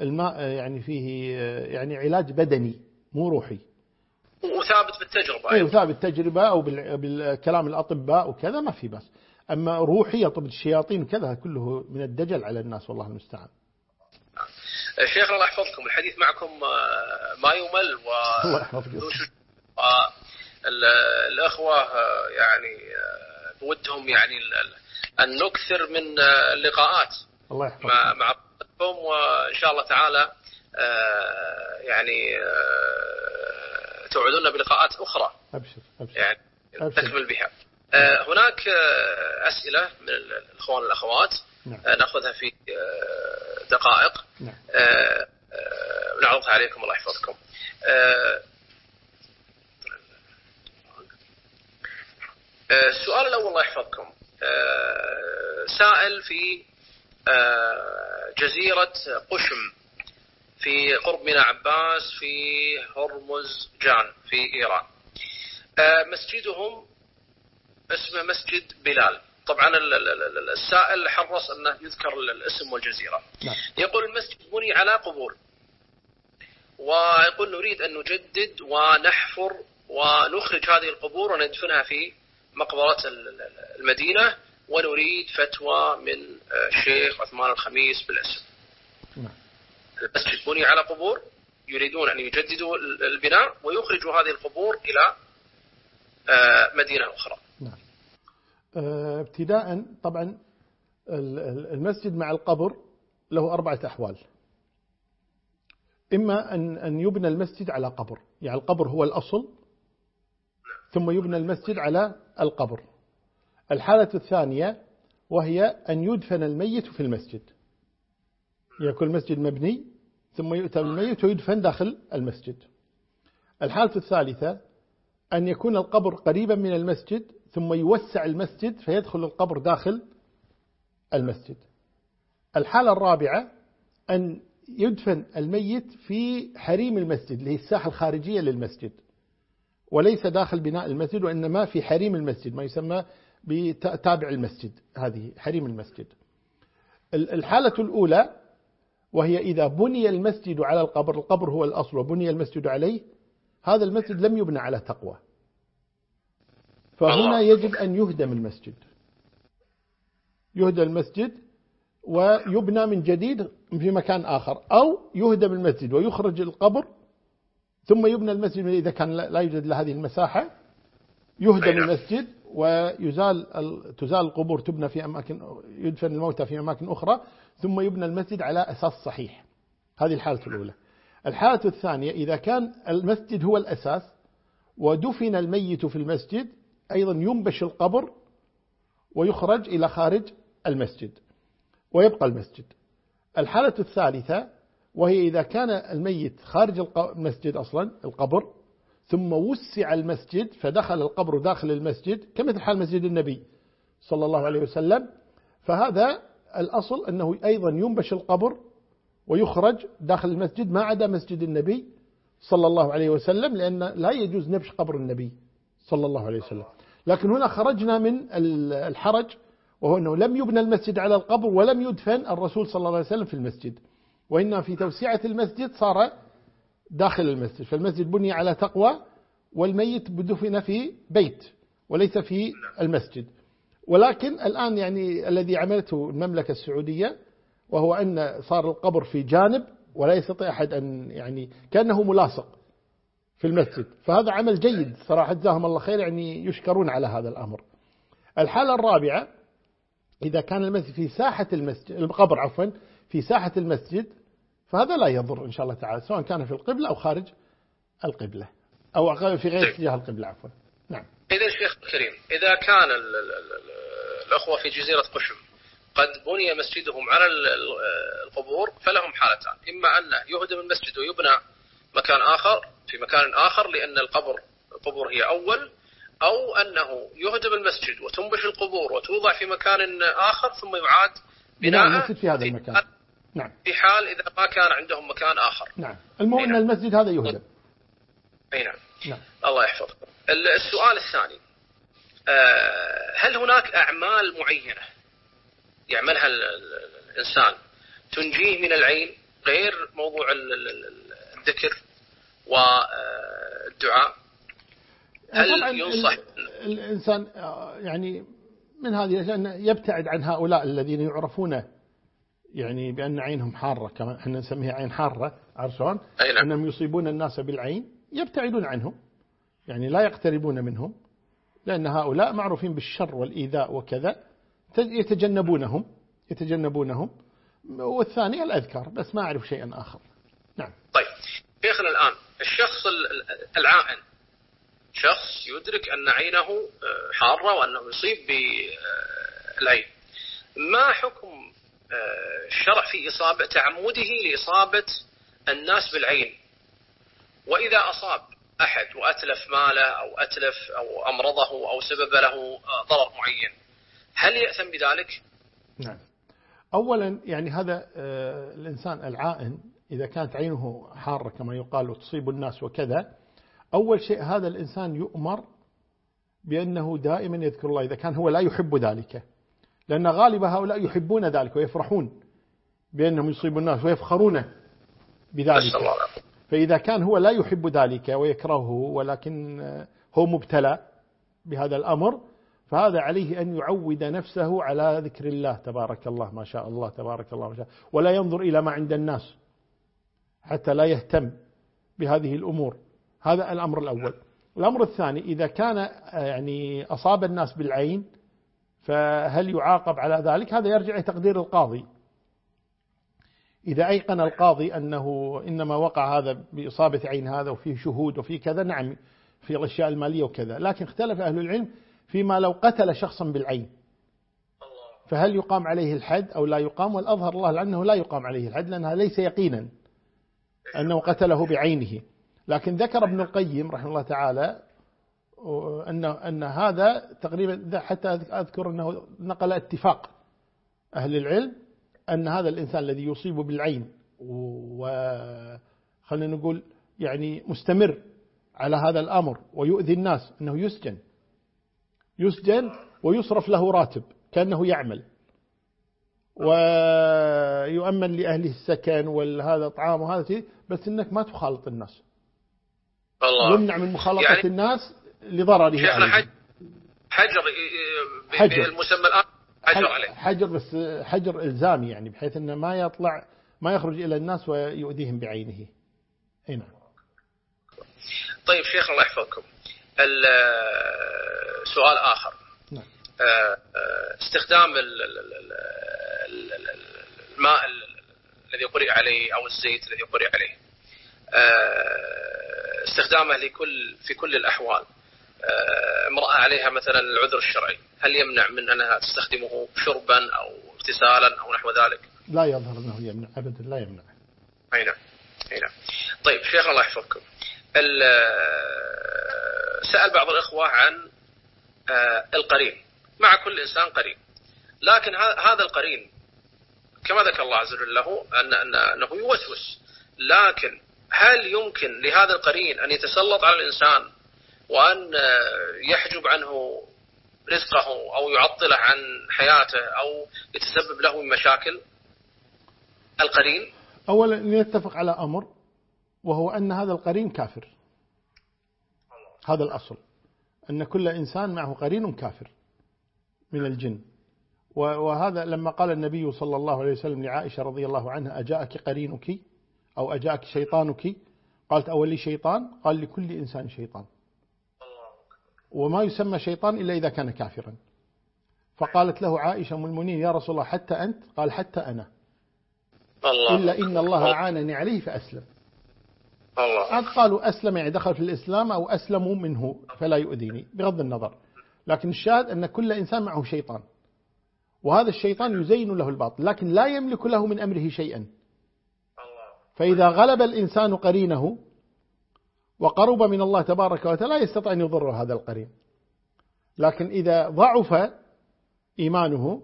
الماء يعني فيه آه، يعني علاج بدني مو روحي. وثابت بالتجربة أي وثابت بالتجربة أو بالكلام الأطباء وكذا ما في بس أما روحي طب الشياطين وكذا كله من الدجل على الناس والله المستعان. شيخ الله يحفظكم. الحديث معكم آه، ما يمل و الله يحفظك. الأخوة آه، يعني آه، بودهم يعني أن نكثر من اللقاءات الله يحفظك مع بعضكم. وإن شاء الله تعالى يعني توعدونا بلقاءات أخرى. أبشر أبشر. يعني نكمل بها. هناك أسئلة من الإخوان والأخوات. نعم. نأخذها في دقائق. نعم. نعرضها عليكم الله يحفظكم. السؤال الأول الله يحفظكم. سائل في جزيرة قشم في قرب ميناء عباس في هرمز جان في إيران. مسجدهم اسمه مسجد بلال. طبعا السائل حرص أنه يذكر الاسم والجزيرة نعم. يقول المسجد بني على قبور ويقول نريد أن نجدد ونحفر ونخرج هذه القبور وندفنها في مقبرة المدينة ونريد فتوى من الشيخ عثمان الخميس بالاسم نعم. المسجد بني على قبور يريدون أن يجددوا البناء ويخرجوا هذه القبور إلى مدينة أخرى. ابتداء طبعا المسجد مع القبر له أربعة أحوال. إما أن أن يبنى المسجد على قبر يعني القبر هو الأصل ثم يبنى المسجد على القبر. الحالة الثانية وهي أن يدفن الميت في المسجد. يكون المسجد مبني ثم يؤتى الميت ويدفن داخل المسجد. الحالة الثالثة أن يكون القبر قريبا من المسجد ثم يوسع المسجد فيدخل القبر داخل المسجد. الحالة الرابعة أن يدفن الميت في حريم المسجد اللي هي الساحة الخارجية للمسجد. وليس داخل بناء المسجد وإنما في حريم المسجد ما يسمى بتابع المسجد هذه حريم المسجد. الحالة الأولى وهي إذا بني المسجد على القبر القبر هو الأصل وبني المسجد عليه هذا المسجد لم يبنى على تقوى. فهنا يجب أن يهدم المسجد. يهدم المسجد ويبنى من جديد في مكان آخر أو يهدم المسجد ويخرج القبر ثم يبنى المسجد إذا كان لا يوجد لهذه المساحة يهدم المسجد ويزال تزال القبور تبنى في أماكن يدفن الموتى في أماكن أخرى ثم يبنى المسجد على أساس صحيح. هذه الحالة الأولى. الحالة الثانية إذا كان المسجد هو الأساس ودفن الميت في المسجد أيضا ينبش القبر ويخرج إلى خارج المسجد ويبقى المسجد. الحالة الثالثة وهي إذا كان الميت خارج المسجد أصلا القبر ثم وسع المسجد فدخل القبر داخل المسجد كمثل حال مسجد النبي صلى الله عليه وسلم. فهذا الأصل أنه أيضا ينبش القبر ويخرج داخل المسجد ما عدا مسجد النبي صلى الله عليه وسلم لأن لا يجوز نبش قبر النبي صلى الله عليه وسلم. لكن هنا خرجنا من الحرج وهو أنه لم يبنى المسجد على القبر ولم يدفن الرسول صلى الله عليه وسلم في المسجد وإنما في توسعة المسجد صار داخل المسجد فالمسجد بني على تقوى والميت دفن في بيت وليس في المسجد. ولكن الآن يعني الذي عملته المملكة السعودية وهو أن صار القبر في جانب ولا يستطيع أحد أن يعني كأنه ملاصق. في المسجد. فهذا عمل جيد صراحة جزاهم الله خير يعني يشكرون على هذا الأمر. الحالة الرابعة إذا كان المسجد في ساحة المسجد القبر عفوا في ساحة المسجد فهذا لا يضر إن شاء الله تعالى سواء كان في القبلة أو خارج القبلة أو في غير. اتجاه القبلة عفوا. نعم. إذا شيخ الكريم إذا كان الأخوة في جزيرة قشم قد بني مسجدهم على القبور فلهم حالتان. إما أن يهدم المسجد ويبنى مكان آخر في مكان آخر لأن القبر القبور هي أول أو أنه يهدم المسجد وتنبش القبور وتوضع في مكان آخر ثم يعاد بناء المسجد في هذا المكان. نعم. في حال إذا ما كان عندهم مكان آخر. نعم. المهم أن نعم. المسجد هذا يهدم. أي نعم. نعم. الله يحفظكم السؤال الثاني. آه، هل هناك أعمال معينة يعملها الإنسان تنجيه من العين غير موضوع الذكر؟ والدعاء هل ينصح الإنسان آه، يعني من هذه لأن يبتعد عن هؤلاء الذين يعرفون يعني بأن عينهم حارة كما إحنا نسميها عين حارة عرشون نعم. أنهم يصيبون الناس بالعين يبتعدون عنهم يعني لا يقتربون منهم لأن هؤلاء معروفين بالشر والإيذاء وكذا يتجنبونهم يتجنبونهم. والثاني الأذكار بس ما أعرف شيئا آخر. نعم. طيب شيخنا الآن الشخص العائن. شخص يدرك أن عينه آه، حارة وأنه يصيب بالعين. ما حكم آه، الشرع في إصابة تعمده لإصابة الناس بالعين؟ وإذا أصاب أحد وأتلف ماله أو أتلف أو أمرضه أو سبب له آه، ضرر معين هل يأثم بذلك؟ نعم. أولا يعني هذا الإنسان العائن إذا كانت عينه حارة كما يقال وتصيب الناس وكذا أول شيء هذا الإنسان يؤمر بأنه دائما يذكر الله إذا كان هو لا يحب ذلك. لأن غالب هؤلاء يحبون ذلك ويفرحون بأنهم يصيبوا الناس ويفخرون بذلك. فإذا كان هو لا يحب ذلك ويكرهه ولكن هو مبتلى بهذا الأمر فهذا عليه أن يعود نفسه على ذكر الله تبارك الله ما شاء الله تبارك الله ما شاء ولا ينظر إلى ما عند الناس. حتى لا يهتم بهذه الأمور. هذا الأمر الأول. الأمر الثاني إذا كان يعني أصاب الناس بالعين فهل يعاقب على ذلك؟ هذا يرجع إلى تقدير القاضي. إذا أيقن القاضي أنه إنما وقع هذا بإصابة عين هذا وفيه شهود وفيه كذا نعم في الأشياء المالية وكذا. لكن اختلف أهل العلم فيما لو قتل شخصا بالعين. فهل يقام عليه الحد أو لا يقام؟ والأظهر الله أنه لا يقام عليه الحد لأنها ليس يقينا. أنه قتله بعينه. لكن ذكر ابن القيم رحمه الله تعالى أن, أن هذا تقريبا حتى أذكر أنه نقل اتفاق أهل العلم أن هذا الإنسان الذي يصيب بالعين وخلنا نقول يعني مستمر على هذا الأمر ويؤذي الناس أنه يسجن. يسجن ويصرف له راتب كأنه يعمل. ويؤمن لأهله السكن وهذا طعام وهذا بس إنك ما تخالط الناس. الله. يمنع من مخالطة يعني الناس لضرره شيخنا حجر حجر. المسمى الآن حجر عليه. حجر بس حجر إلزامي يعني بحيث أنه ما يطلع ما يخرج إلى الناس ويؤذيهم بعينه. أي نعم. طيب شيخ الله يحفظكم. سؤال آخر. نعم. آه، آه، استخدام الماء الذي قرئ عليه أو الزيت الذي قرئ عليه. آه، استخدامه لكل في كل الأحوال. آه، امرأة عليها مثلا العذر الشرعي. هل يمنع من أنها تستخدمه شربا أو اغتسالا أو نحو ذلك؟ لا يظهر أنه يمنع أبدا لا يمنع. أي نعم أي نعم. طيب شيخ الله يحفظكم. سأل بعض الإخوة عن آه، القرين. مع كل إنسان قرين. لكن هذا القرين كما ذكر الله عز وجل له أن أنه يوسوس. لكن هل يمكن لهذا القرين أن يتسلط على الإنسان وأن يحجب عنه رزقه أو يعطله عن حياته أو يتسبب له مشاكل؟ القرين؟ أولا نتفق على أمر وهو أن هذا القرين كافر. هذا الأصل. أن كل إنسان معه قرين كافر من الجن. وهذا لما قال النبي صلى الله عليه وسلم لعائشة رضي الله عنها أجاءك قرينك أو أجاءك شيطانك؟ قالت أولي شيطان؟ قال لكل إنسان شيطان. وما يسمى شيطان إلا إذا كان كافرا. فقالت له عائشة أم المؤمنين يا رسول الله حتى أنت؟ قال حتى أنا. إلا إن الله عانني عليه فأسلم. الله. قالوا أسلم يعني دخل في الإسلام أو أسلموا منه فلا يؤذيني. بغض النظر. لكن الشاهد أن كل إنسان معه شيطان. وهذا الشيطان يزين له الباطل لكن لا يملك له من أمره شيئا. فإذا غلب الإنسان قرينه وقرب من الله تبارك وتعالى لا يستطيع أن يضر هذا القرين. لكن إذا ضعف إيمانه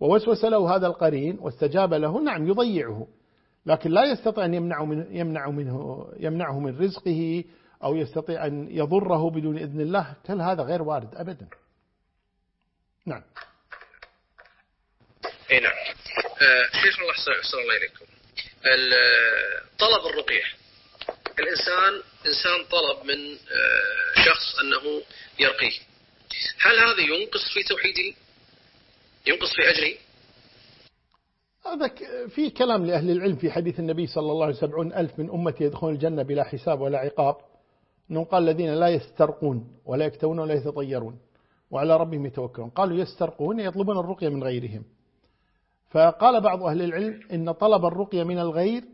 ووسوس له هذا القرين واستجاب له نعم يضيعه. لكن لا يستطيع أن يمنع, من يمنع منه يمنعه من رزقه أو يستطيع أن يضره بدون إذن الله. كل هذا غير وارد أبدا. نعم. إي نعم. آه شيخ الله أحسن الله إليكم. طلب الرقية. الإنسان إنسان طلب من آه شخص أنه يرقيه. هل هذا ينقص في توحيده ينقص في أجره؟ هذا في كلام لأهل العلم في حديث النبي صلى الله عليه وسلم ألف من أمتي يدخلون الجنة بلا حساب ولا عقاب. أنهم قال الذين لا يسترقون ولا يكتون ولا يتطيرون وعلى ربهم يتوكلون. قالوا يسترقون يطلبون الرقية من غيرهم. فقال بعض أهل العلم إن طلب الرقية من الغير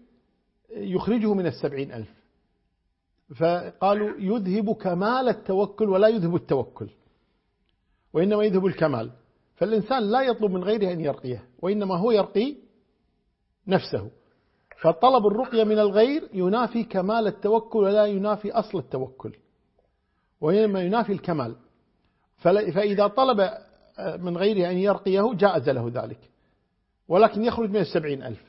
يخرجه من السبعين ألف. فقالوا يذهب كمال التوكل ولا يذهب التوكل وإنما يذهب الكمال. فالإنسان لا يطلب من غيره أن يرقيه وإنما هو يرقي نفسه. فطلب الرقية من الغير ينافي كمال التوكل ولا ينافي أصل التوكل وإنما ينافي الكمال. فإذا طلب من غيره أن يرقيه جاءز له ذلك. ولكن يخرج من السبعين ألف.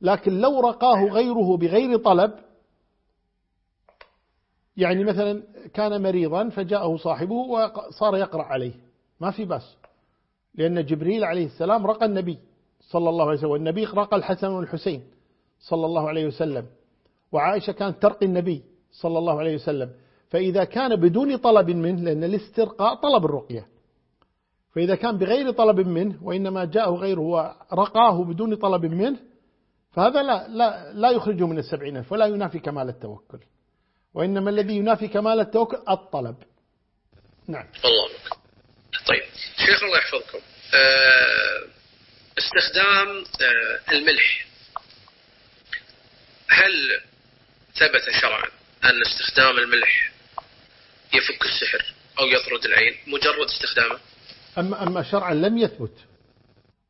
لكن لو رقاه غيره بغير طلب يعني مثلا كان مريضا فجاءه صاحبه وصار يقرأ عليه. ما في بس لأن جبريل عليه السلام رقى النبي صلى الله عليه وسلم والنبي رقى الحسن والحسين صلى الله عليه وسلم. وعائشة كانت ترقي النبي صلى الله عليه وسلم. فإذا كان بدون طلب منه لأن الاسترقاء طلب الرقية. فإذا كان بغير طلب منه وإنما جاءه غيره ورقاه بدون طلب منه فهذا لا, لا, لا يخرجه من السبعين ألف ولا ينافي كمال التوكل. وإنما الذي ينافي كمال التوكل الطلب. نعم. الله طيب شيخ الله يحفظكم. آه، استخدام آه، الملح. هل ثبت شرعا أن استخدام الملح يفك السحر أو يطرد العين؟ مجرد استخدامه؟ أما, أما شرعا لم يثبت.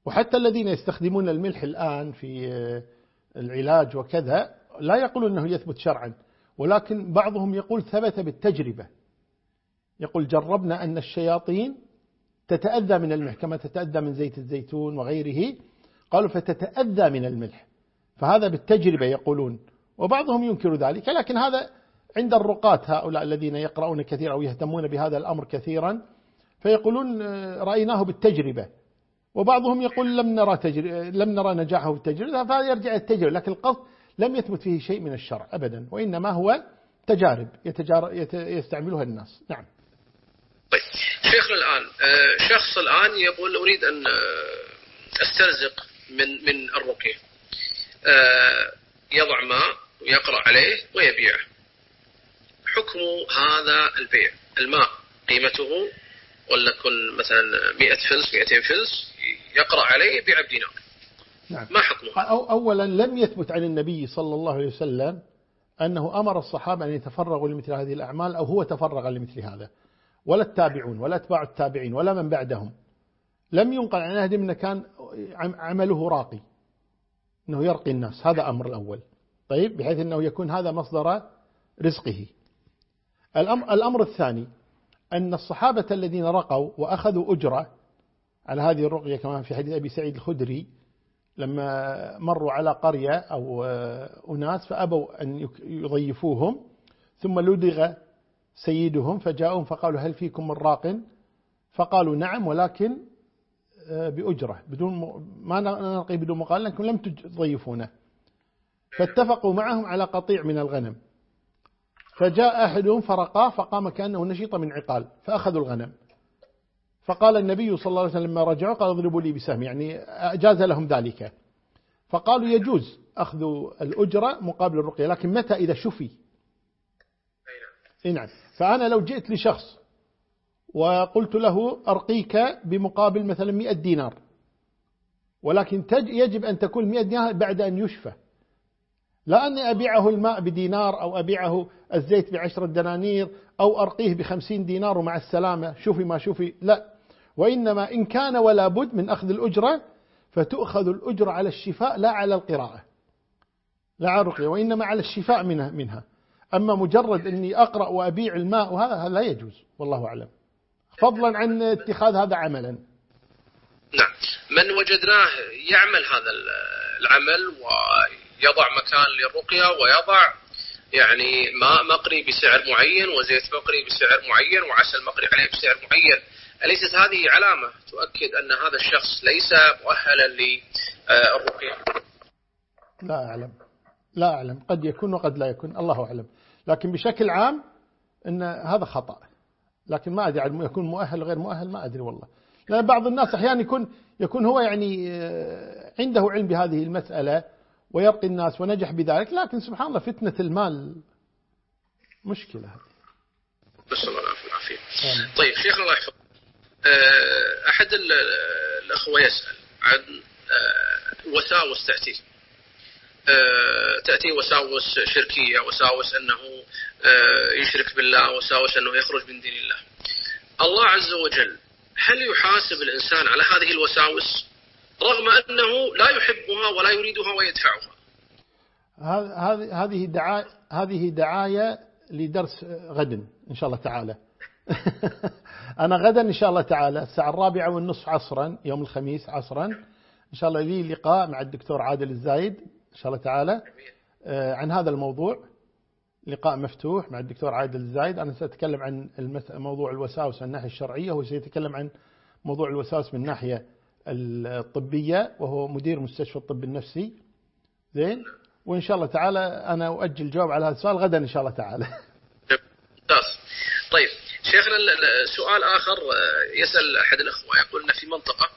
وحتى الذين يستخدمون الملح الآن في آه، العلاج وكذا لا يقولون أنه يثبت شرعا. ولكن بعضهم يقول ثبت بالتجربة. يقول جربنا أن الشياطين تتأذى من الملح كما تتأذى من زيت الزيتون وغيره. قالوا فتتأذى من الملح. فهذا بالتجربة يقولون. وبعضهم ينكر ذلك. لكن هذا عند الرقاة هؤلاء الذين يقرؤون كثيرا أو يهتمون بهذا الأمر كثيرا. فيقولون آه، رأيناه بالتجربة. وبعضهم يقول لم نرى لم نرى نجاحه بالتجربة فهذا يرجع التجربة لكن القصد لم يثبت فيه شيء من الشرع أبدا وإنما هو تجارب يستعملها الناس. نعم. طيب. شيخنا الآن آه، شخص الآن يقول أريد أن آه، أسترزق من من الرقية. آه، يضع ماء ويقرأ عليه ويبيعه. حكم هذا البيع. الماء قيمته ولنكن مثلا 100 فلس 200 فلس يقرأ عليه يبيع بدينار نعم. ما حكمه؟ أو أولا لم يثبت عن النبي صلى الله عليه وسلم أنه أمر الصحابة أن يتفرغوا لمثل هذه الأعمال أو هو تفرغ لمثل هذا. ولا التابعون ولا أتباع التابعين ولا من بعدهم. لم ينقل عن أحد من كان عمله راقي. أنه يرقي الناس. هذا أمر الأول. طيب بحيث أنه يكون هذا مصدر رزقه. الأمر الثاني. أن الصحابة الذين رقوا وأخذوا أجرة على هذه الرقية كما في حديث أبي سعيد الخدري لما مروا على قرية أو أناس فأبوا أن يضيفوهم ثم لدغ سيدهم فجاءهم فقالوا هل فيكم من راق؟ فقالوا نعم ولكن آه، بأجرة بدون ما نلقي بدون مقال لكن لم تضيفونه. فاتفقوا معهم على قطيع من الغنم. فجاء أحدهم فرقاه فقام كأنه نشيط من عقال فأخذوا الغنم. فقال النبي صلى الله عليه وسلم لما رجعوا قال اضربوا لي بسهم يعني أجاز لهم ذلك. فقالوا يجوز أخذ الأجرة مقابل الرقية لكن متى إذا شفي؟ نعم. فأنا لو جئت لشخص وقلت له أرقيك بمقابل مثلا مئة دينار ولكن يجب أن تكون مئة دينار بعد أن يشفى. لا أني أبيعه الماء بدينار أو أبيعه الزيت بعشرة دنانير أو أرقيه بخمسين دينار ومع السلامة. شوفي ما شوفي. لا. وإنما إن كان ولا بد من أخذ الأجرة فتؤخذ الأجرة على الشفاء لا على القراءة. لا على الرقية وإنما على الشفاء منها, منها. أما مجرد أني أقرأ وأبيع الماء وهذا لا يجوز والله أعلم. فضلا عن اتخاذ هذا عملا. نعم. من وجدناه يعمل هذا العمل ويضع مكان للرقية ويضع يعني ماء مقري بسعر معين وزيت مقري بسعر معين وعسل مقري عليه بسعر معين. أليست هذه علامة تؤكد أن هذا الشخص ليس مؤهلا للرقية؟ لا أعلم. لا أعلم. قد يكون وقد لا يكون. الله أعلم. لكن بشكل عام أن هذا خطأ. لكن ما أدري يكون مؤهل غير مؤهل؟ ما أدري والله. لأن بعض الناس أحيانا يكون يكون هو يعني آه، عنده علم بهذه المسألة ويرقي الناس ونجح بذلك لكن سبحان الله فتنة المال مشكلة بس الله العافية طيب شيخ الله يحفظ آه، أحد الأخوة يسأل عن آه، وساوس تأتي تأتي وساوس شركية وساوس أنه يشرك بالله وساوس أنه يخرج من دين الله. الله عز وجل هل يحاسب الإنسان على هذه الوساوس؟ رغم أنه لا يحبها ولا يريدها ويدفعها. هذه دعاية هذه دعاية لدرس غد إن شاء الله تعالى. أنا غدا إن شاء الله تعالى الساعة الرابعة والنصف عصرا يوم الخميس عصرا. إن شاء الله لي لقاء مع الدكتور عادل الزايد إن شاء الله تعالى. آه، عن هذا الموضوع. لقاء مفتوح مع الدكتور عادل الزايد. أنا سأتكلم عن موضوع الوساوس من الناحية الشرعية وهو سيتكلم عن موضوع الوساوس من الناحية الطبية وهو مدير مستشفى الطب النفسي. زين؟ وإن شاء الله تعالى أنا أؤجل الجواب على هذا السؤال غدا إن شاء الله تعالى. ممتاز. طيب شيخنا سؤال آخر يسأل أحد الأخوة يقول أن في منطقة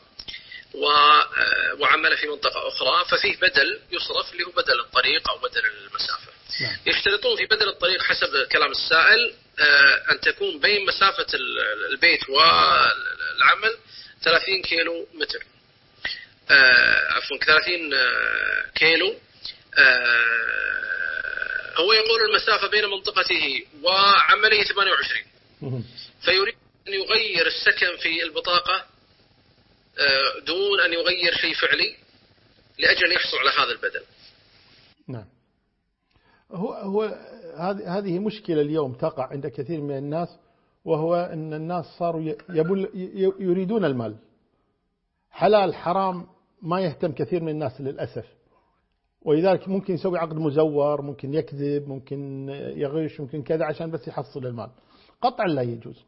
وعمل في منطقة أخرى ففيه بدل يصرف اللي هو بدل الطريق أو بدل المسافة. نعم. يشترطون في بدل الطريق حسب كلام السائل آه، أن تكون بين مسافة البيت والعمل 30 كيلو متر. آه، عفوا 30 آه، كيلو. هو يقول المسافة بين منطقته وعمله 28 فيريد أن يغير السكن في البطاقة دون أن يغير شيء فعلي لأجل يحصل على هذا البدل. نعم. هو هو هذه مشكلة اليوم تقع عند كثير من الناس. وهو أن الناس صاروا يريدون المال. حلال حرام ما يهتم كثير من الناس للأسف. ولذلك ممكن يسوي عقد مزور ممكن يكذب ممكن يغش ممكن كذا عشان بس يحصل المال. قطعا لا يجوز.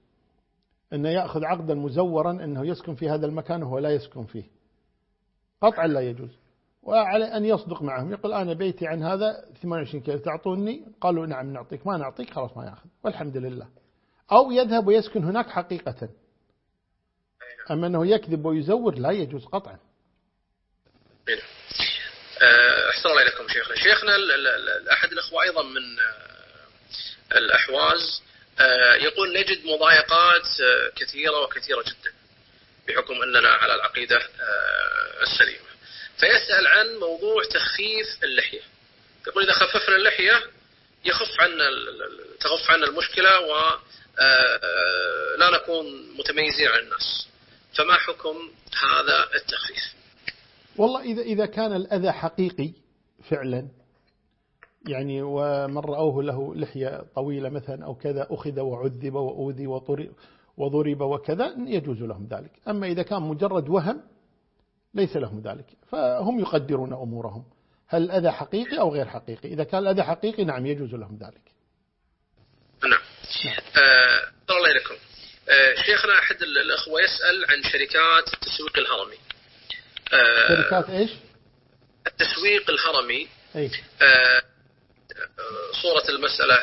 أنه يأخذ عقدا مزورا أنه يسكن في هذا المكان وهو لا يسكن فيه. قطعا لا يجوز. وعلى أن يصدق معهم. يقول أنا بيتي عن هذا 28 كيلو تعطوني؟ قالوا نعم نعطيك. ما نعطيك خلاص ما يأخذ. والحمد لله. أو يذهب ويسكن هناك حقيقة. أما أنه يكذب ويزور لا يجوز قطعا. أه، أحسن الله إليكم شيخنا. شيخنا أحد الأخوة أيضا من أه، الأحواز أه، يقول نجد مضايقات كثيرة وكثيرة جدا بحكم أننا على العقيدة السليمة. فيسأل عن موضوع تخفيف اللحية. يقول إذا خففنا اللحية يخف عنا تخف عنا المشكلة ولا آه، نكون متميزين عن الناس. فما حكم هذا التخفيف؟ والله إذا إذا كان الأذى حقيقي فعلا يعني ومن رأوه له لحية طويلة مثلا أو كذا أخذ وعذب وأوذي وضرب وكذا يجوز لهم ذلك. أما إذا كان مجرد وهم ليس لهم ذلك. فهم يقدرون أمورهم. هل الأذى حقيقي أو غير حقيقي؟ إذا كان الأذى حقيقي نعم يجوز لهم ذلك. نعم. آه الله لكم آه شيخنا أحد الأخوة يسأل عن شركات التسويق الهرمي. آه شركات إيش؟ التسويق الهرمي. أي. آه صورة المسألة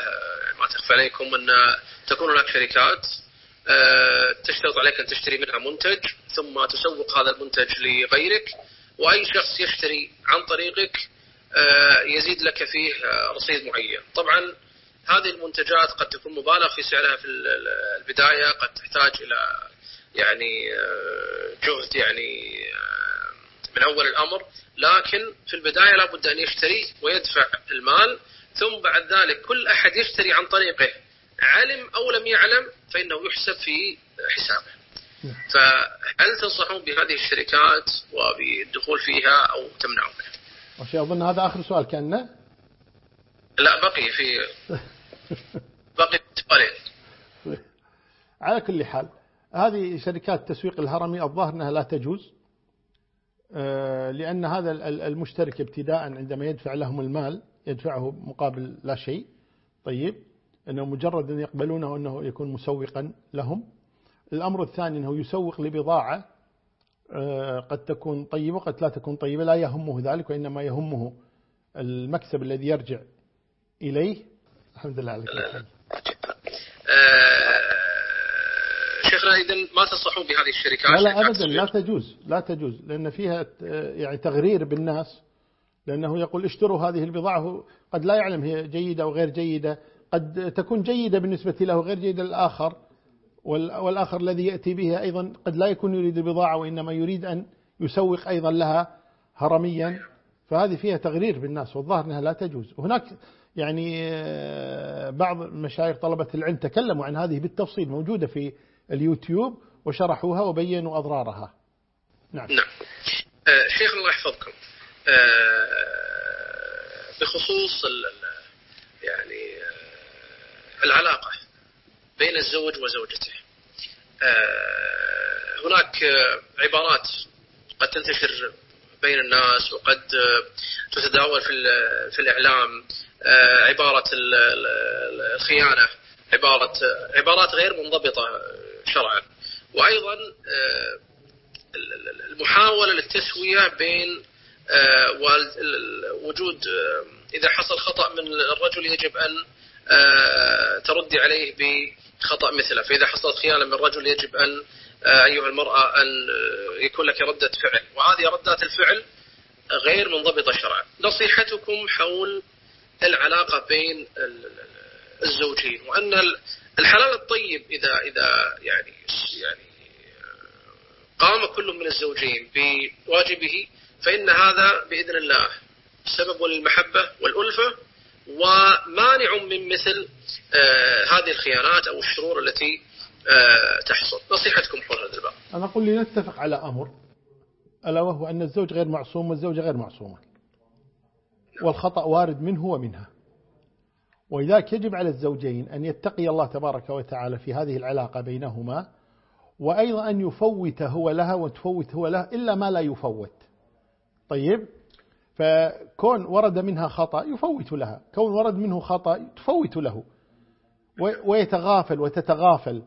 ما تخفى عليكم أن تكون هناك شركات تشترط عليك أن تشتري منها منتج ثم تسوق هذا المنتج لغيرك وأي شخص يشتري عن طريقك يزيد لك فيه رصيد معين. طبعا هذه المنتجات قد تكون مبالغ في سعرها في البداية قد تحتاج إلى يعني جهد يعني من أول الأمر. لكن في البداية لابد أن يشتري ويدفع المال ثم بعد ذلك كل أحد يشتري عن طريقه. علم أو لم يعلم فإنه يحسب في حسابه. نعم. فهل تنصحون بهذه الشركات وبالدخول فيها أو تمنعونها؟ وشي أظن هذا آخر سؤال كان لا؟ بقي في بقي سؤالين. على كل حال هذه شركات التسويق الهرمي الظاهر أنها لا تجوز آه، لأن هذا المشترك ابتداء عندما يدفع لهم المال يدفعه مقابل لا شيء. طيب أنه مجرد أن يقبلونه أنه يكون مسوقا لهم. الأمر الثاني أنه يسوق لبضاعة قد تكون طيبة قد لا تكون طيبة لا يهمه ذلك وإنما يهمه المكسب الذي يرجع إليه. الحمد لله على كل شيخنا إذا ما تنصحون بهذه الشركات لا, لا أبدا لا تجوز لا تجوز لأن فيها يعني تغرير بالناس لأنه يقول اشتروا هذه البضاعة قد لا يعلم هي جيدة أو غير جيدة قد تكون جيدة بالنسبة له غير جيدة للآخر. والآخر الذي يأتي بها أيضا قد لا يكون يريد البضاعة وإنما يريد أن يسوق أيضا لها هرميا. فهذه فيها تغرير بالناس والظاهر أنها لا تجوز. وهناك يعني آه، بعض مشايخ طلبة العلم تكلموا عن هذه بالتفصيل موجودة في اليوتيوب وشرحوها وبينوا أضرارها. نعم. نعم. آه شيخ الله يحفظكم. آه بخصوص يعني العلاقة. بين الزوج وزوجته. آه هناك عبارات قد تنتشر بين الناس وقد تتداول في في الإعلام. آه، عبارة الخيانة عبارة عبارات غير منضبطة شرعا. وأيضا آه، المحاولة للتسوية بين وجود إذا حصل خطأ من الرجل يجب أن تردي عليه بخطأ مثله. فإذا حصلت خيانة من الرجل يجب أن أيها المرأة أن يكون لك ردة فعل. وهذه ردات الفعل غير منضبطة شرعا. نصيحتكم حول العلاقة بين الزوجين وأن الحلال الطيب إذا إذا يعني يعني قام كل من الزوجين بواجبه فإن هذا بإذن الله سبب للمحبة والألفة ومانع من مثل آه هذه الخيانات أو الشرور التي آه تحصل. نصيحتكم حول هذا الباب. أنا أقول لنتفق على أمر ألا وهو أن الزوج غير معصوم والزوجة غير معصومة. والخطأ وارد منه ومنها. ولذلك يجب على الزوجين أن يتقي الله تبارك وتعالى في هذه العلاقة بينهما وأيضا أن يفوت هو لها وتفوت هو لها إلا ما لا يفوت. طيب؟ فكون ورد منها خطأ يفوت لها. كون ورد منه خطأ تفوت له. ويتغافل وتتغافل.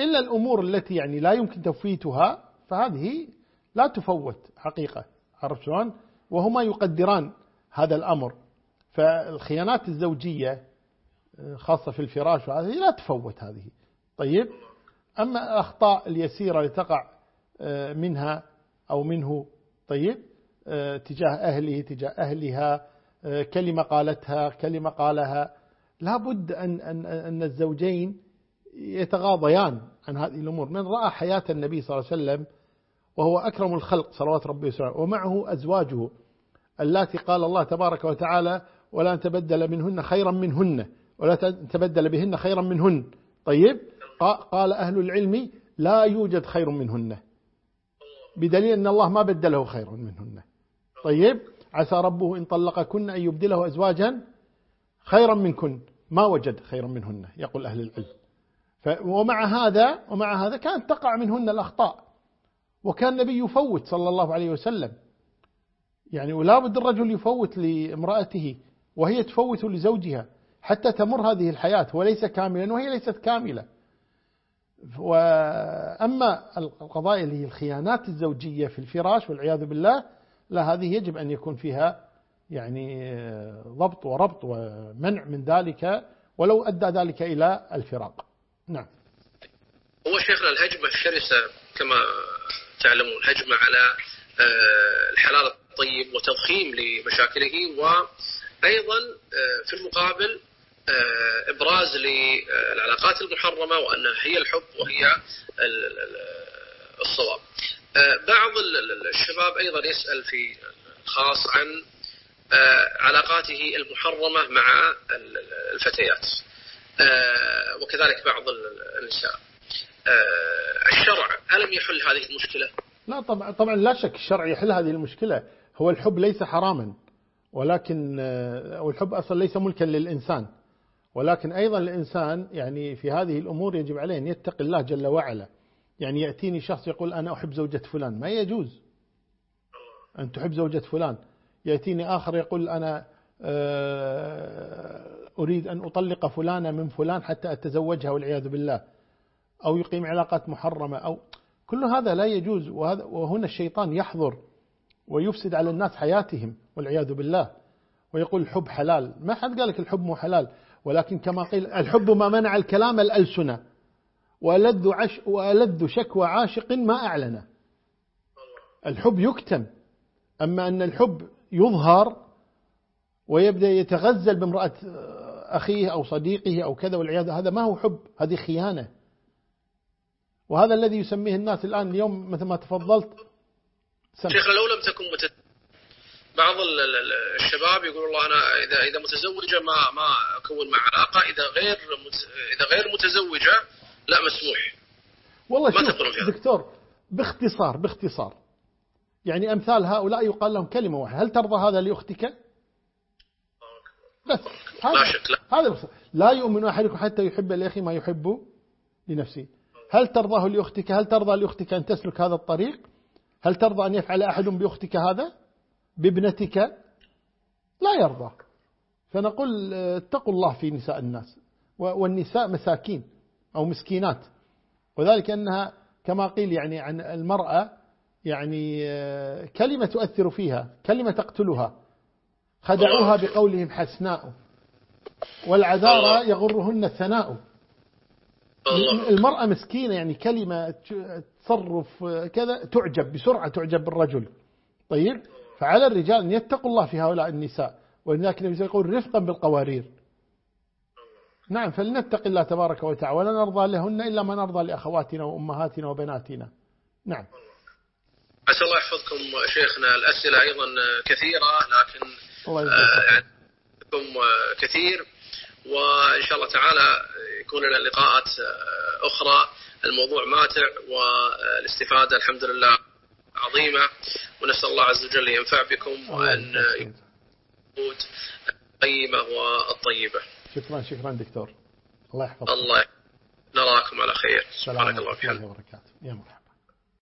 إلا الأمور التي يعني لا يمكن تفويتها فهذه لا تفوت حقيقة. عرفت شلون؟ وهما يقدران هذا الأمر. فالخيانات الزوجية خاصة في الفراش وهذه لا تفوت هذه. طيب؟ أما الأخطاء اليسيرة اللي تقع آه، منها أو منه طيب؟ تجاه أهله تجاه أهلها آه، كلمة قالتها كلمة قالها. لابد أن, أن, أن الزوجين يتغاضيان عن هذه الأمور. من رأى حياة النبي صلى الله عليه وسلم وهو أكرم الخلق صلوات ربي وسلامه ومعه أزواجه التي قال الله تبارك وتعالى ولا نتبدل منهن خيرا منهن ولا نتبدل بهن خيرا منهن. طيب قال أهل العلم لا يوجد خير منهن. بدليل أن الله ما بدله خيرا منهن. طيب عسى ربه إن طلقكن أن يبدله أزواجا خيرا منكن. ما وجد خيرا منهن يقول أهل العلم. ومع هذا ومع هذا كانت تقع منهن الأخطاء. وكان النبي يفوت صلى الله عليه وسلم. يعني ولا بد الرجل يفوت لامرأته وهي تفوت لزوجها حتى تمر هذه الحياة وليس كاملا وهي ليست كاملة. وأما القضايا اللي هي الخيانات الزوجية في الفراش والعياذ بالله لا هذه يجب أن يكون فيها يعني ضبط وربط ومنع من ذلك ولو أدى ذلك إلى الفراق. نعم. هو شيخنا الهجمة الشرسة كما تعلمون هجمة على آه، الحلال الطيب وتضخيم لمشاكله وأيضا آه، في المقابل آه، إبراز للعلاقات المحرمة وأنها هي الحب وهي الصواب بعض الشباب أيضا يسأل في الخاص عن علاقاته المحرمة مع الفتيات. وكذلك بعض النساء. الشرع ألم يحل هذه المشكلة؟ لا طبعا, طبعا لا شك الشرع يحل هذه المشكلة. هو الحب ليس حراما ولكن الحب أصلا ليس ملكا للإنسان. ولكن أيضا الإنسان يعني في هذه الأمور يجب عليه أن يتقي الله جل وعلا. يعني يأتيني شخص يقول أنا أحب زوجة فلان ما يجوز. أن تحب زوجة فلان. يأتيني آخر يقول أنا آه، أريد أن أطلق فلانة من فلان حتى أتزوجها والعياذ بالله. أو يقيم علاقات محرمة أو كل هذا لا يجوز. وهذا وهنا الشيطان يحضر ويفسد على الناس حياتهم والعياذ بالله. ويقول الحب حلال. ما حد قال لك الحب مو حلال. ولكن كما قيل الحب ما منع الكلام الألسنة. وألذ, عش وألذ شكوى عاشق ما أعلن الحب يكتم. أما أن الحب يظهر ويبدأ يتغزل بامرأة أخيه أو صديقه أو كذا والعياذ هذا ما هو حب هذه خيانة. وهذا الذي يسميه الناس الآن اليوم مثل ما تفضلت. شيخ لو لم تكن مت... بعض الشباب يقول الله أنا إذا إذا متزوجة ما ما أكون مع علاقة إذا غير إذا غير متزوجة لا مسموح. والله شوف دكتور باختصار باختصار. يعني أمثال هؤلاء يقال لهم كلمة واحدة. هل ترضى هذا لأختك؟ بس. هذا لا شك لا. هذا بس. لا يؤمن أحدكم حتى يحب لأخي ما يحب لنفسه. هل ترضاه لأختك؟ هل ترضى لأختك أن تسلك هذا الطريق؟ هل ترضى أن يفعل أحد بأختك هذا؟ بابنتك؟ لا يرضى. فنقول اتقوا الله في نساء الناس والنساء مساكين. أو مسكينات. وذلك أنها كما قيل يعني عن المرأة يعني كلمة تؤثر فيها كلمة تقتلها. خدعوها بقولهم حسناء. والعذارى يغرهن الثناء. المرأة مسكينة يعني كلمة تصرف كذا تعجب بسرعة تعجب بالرجل. طيب؟ فعلى الرجال أن يتقوا الله في هؤلاء النساء. ولذلك النبي يقول رفقا بالقوارير. نعم فلنتق الله تبارك وتعالى ولا نرضى لهن إلا ما نرضى لأخواتنا وأمهاتنا وبناتنا. نعم. عسى الله يحفظكم شيخنا. الأسئلة أيضا كثيرة لكن الله آه كثير. وإن شاء الله تعالى يكون لنا لقاءات أخرى. الموضوع ماتع والاستفادة الحمد لله عظيمة. ونسأل الله عز وجل ينفع بكم وأن يكون القيمة والطيبة. شكرا شكرا دكتور. الله يحفظك. الله نراكم على خير. سبحانك الله وبحمدك يا مرحبا.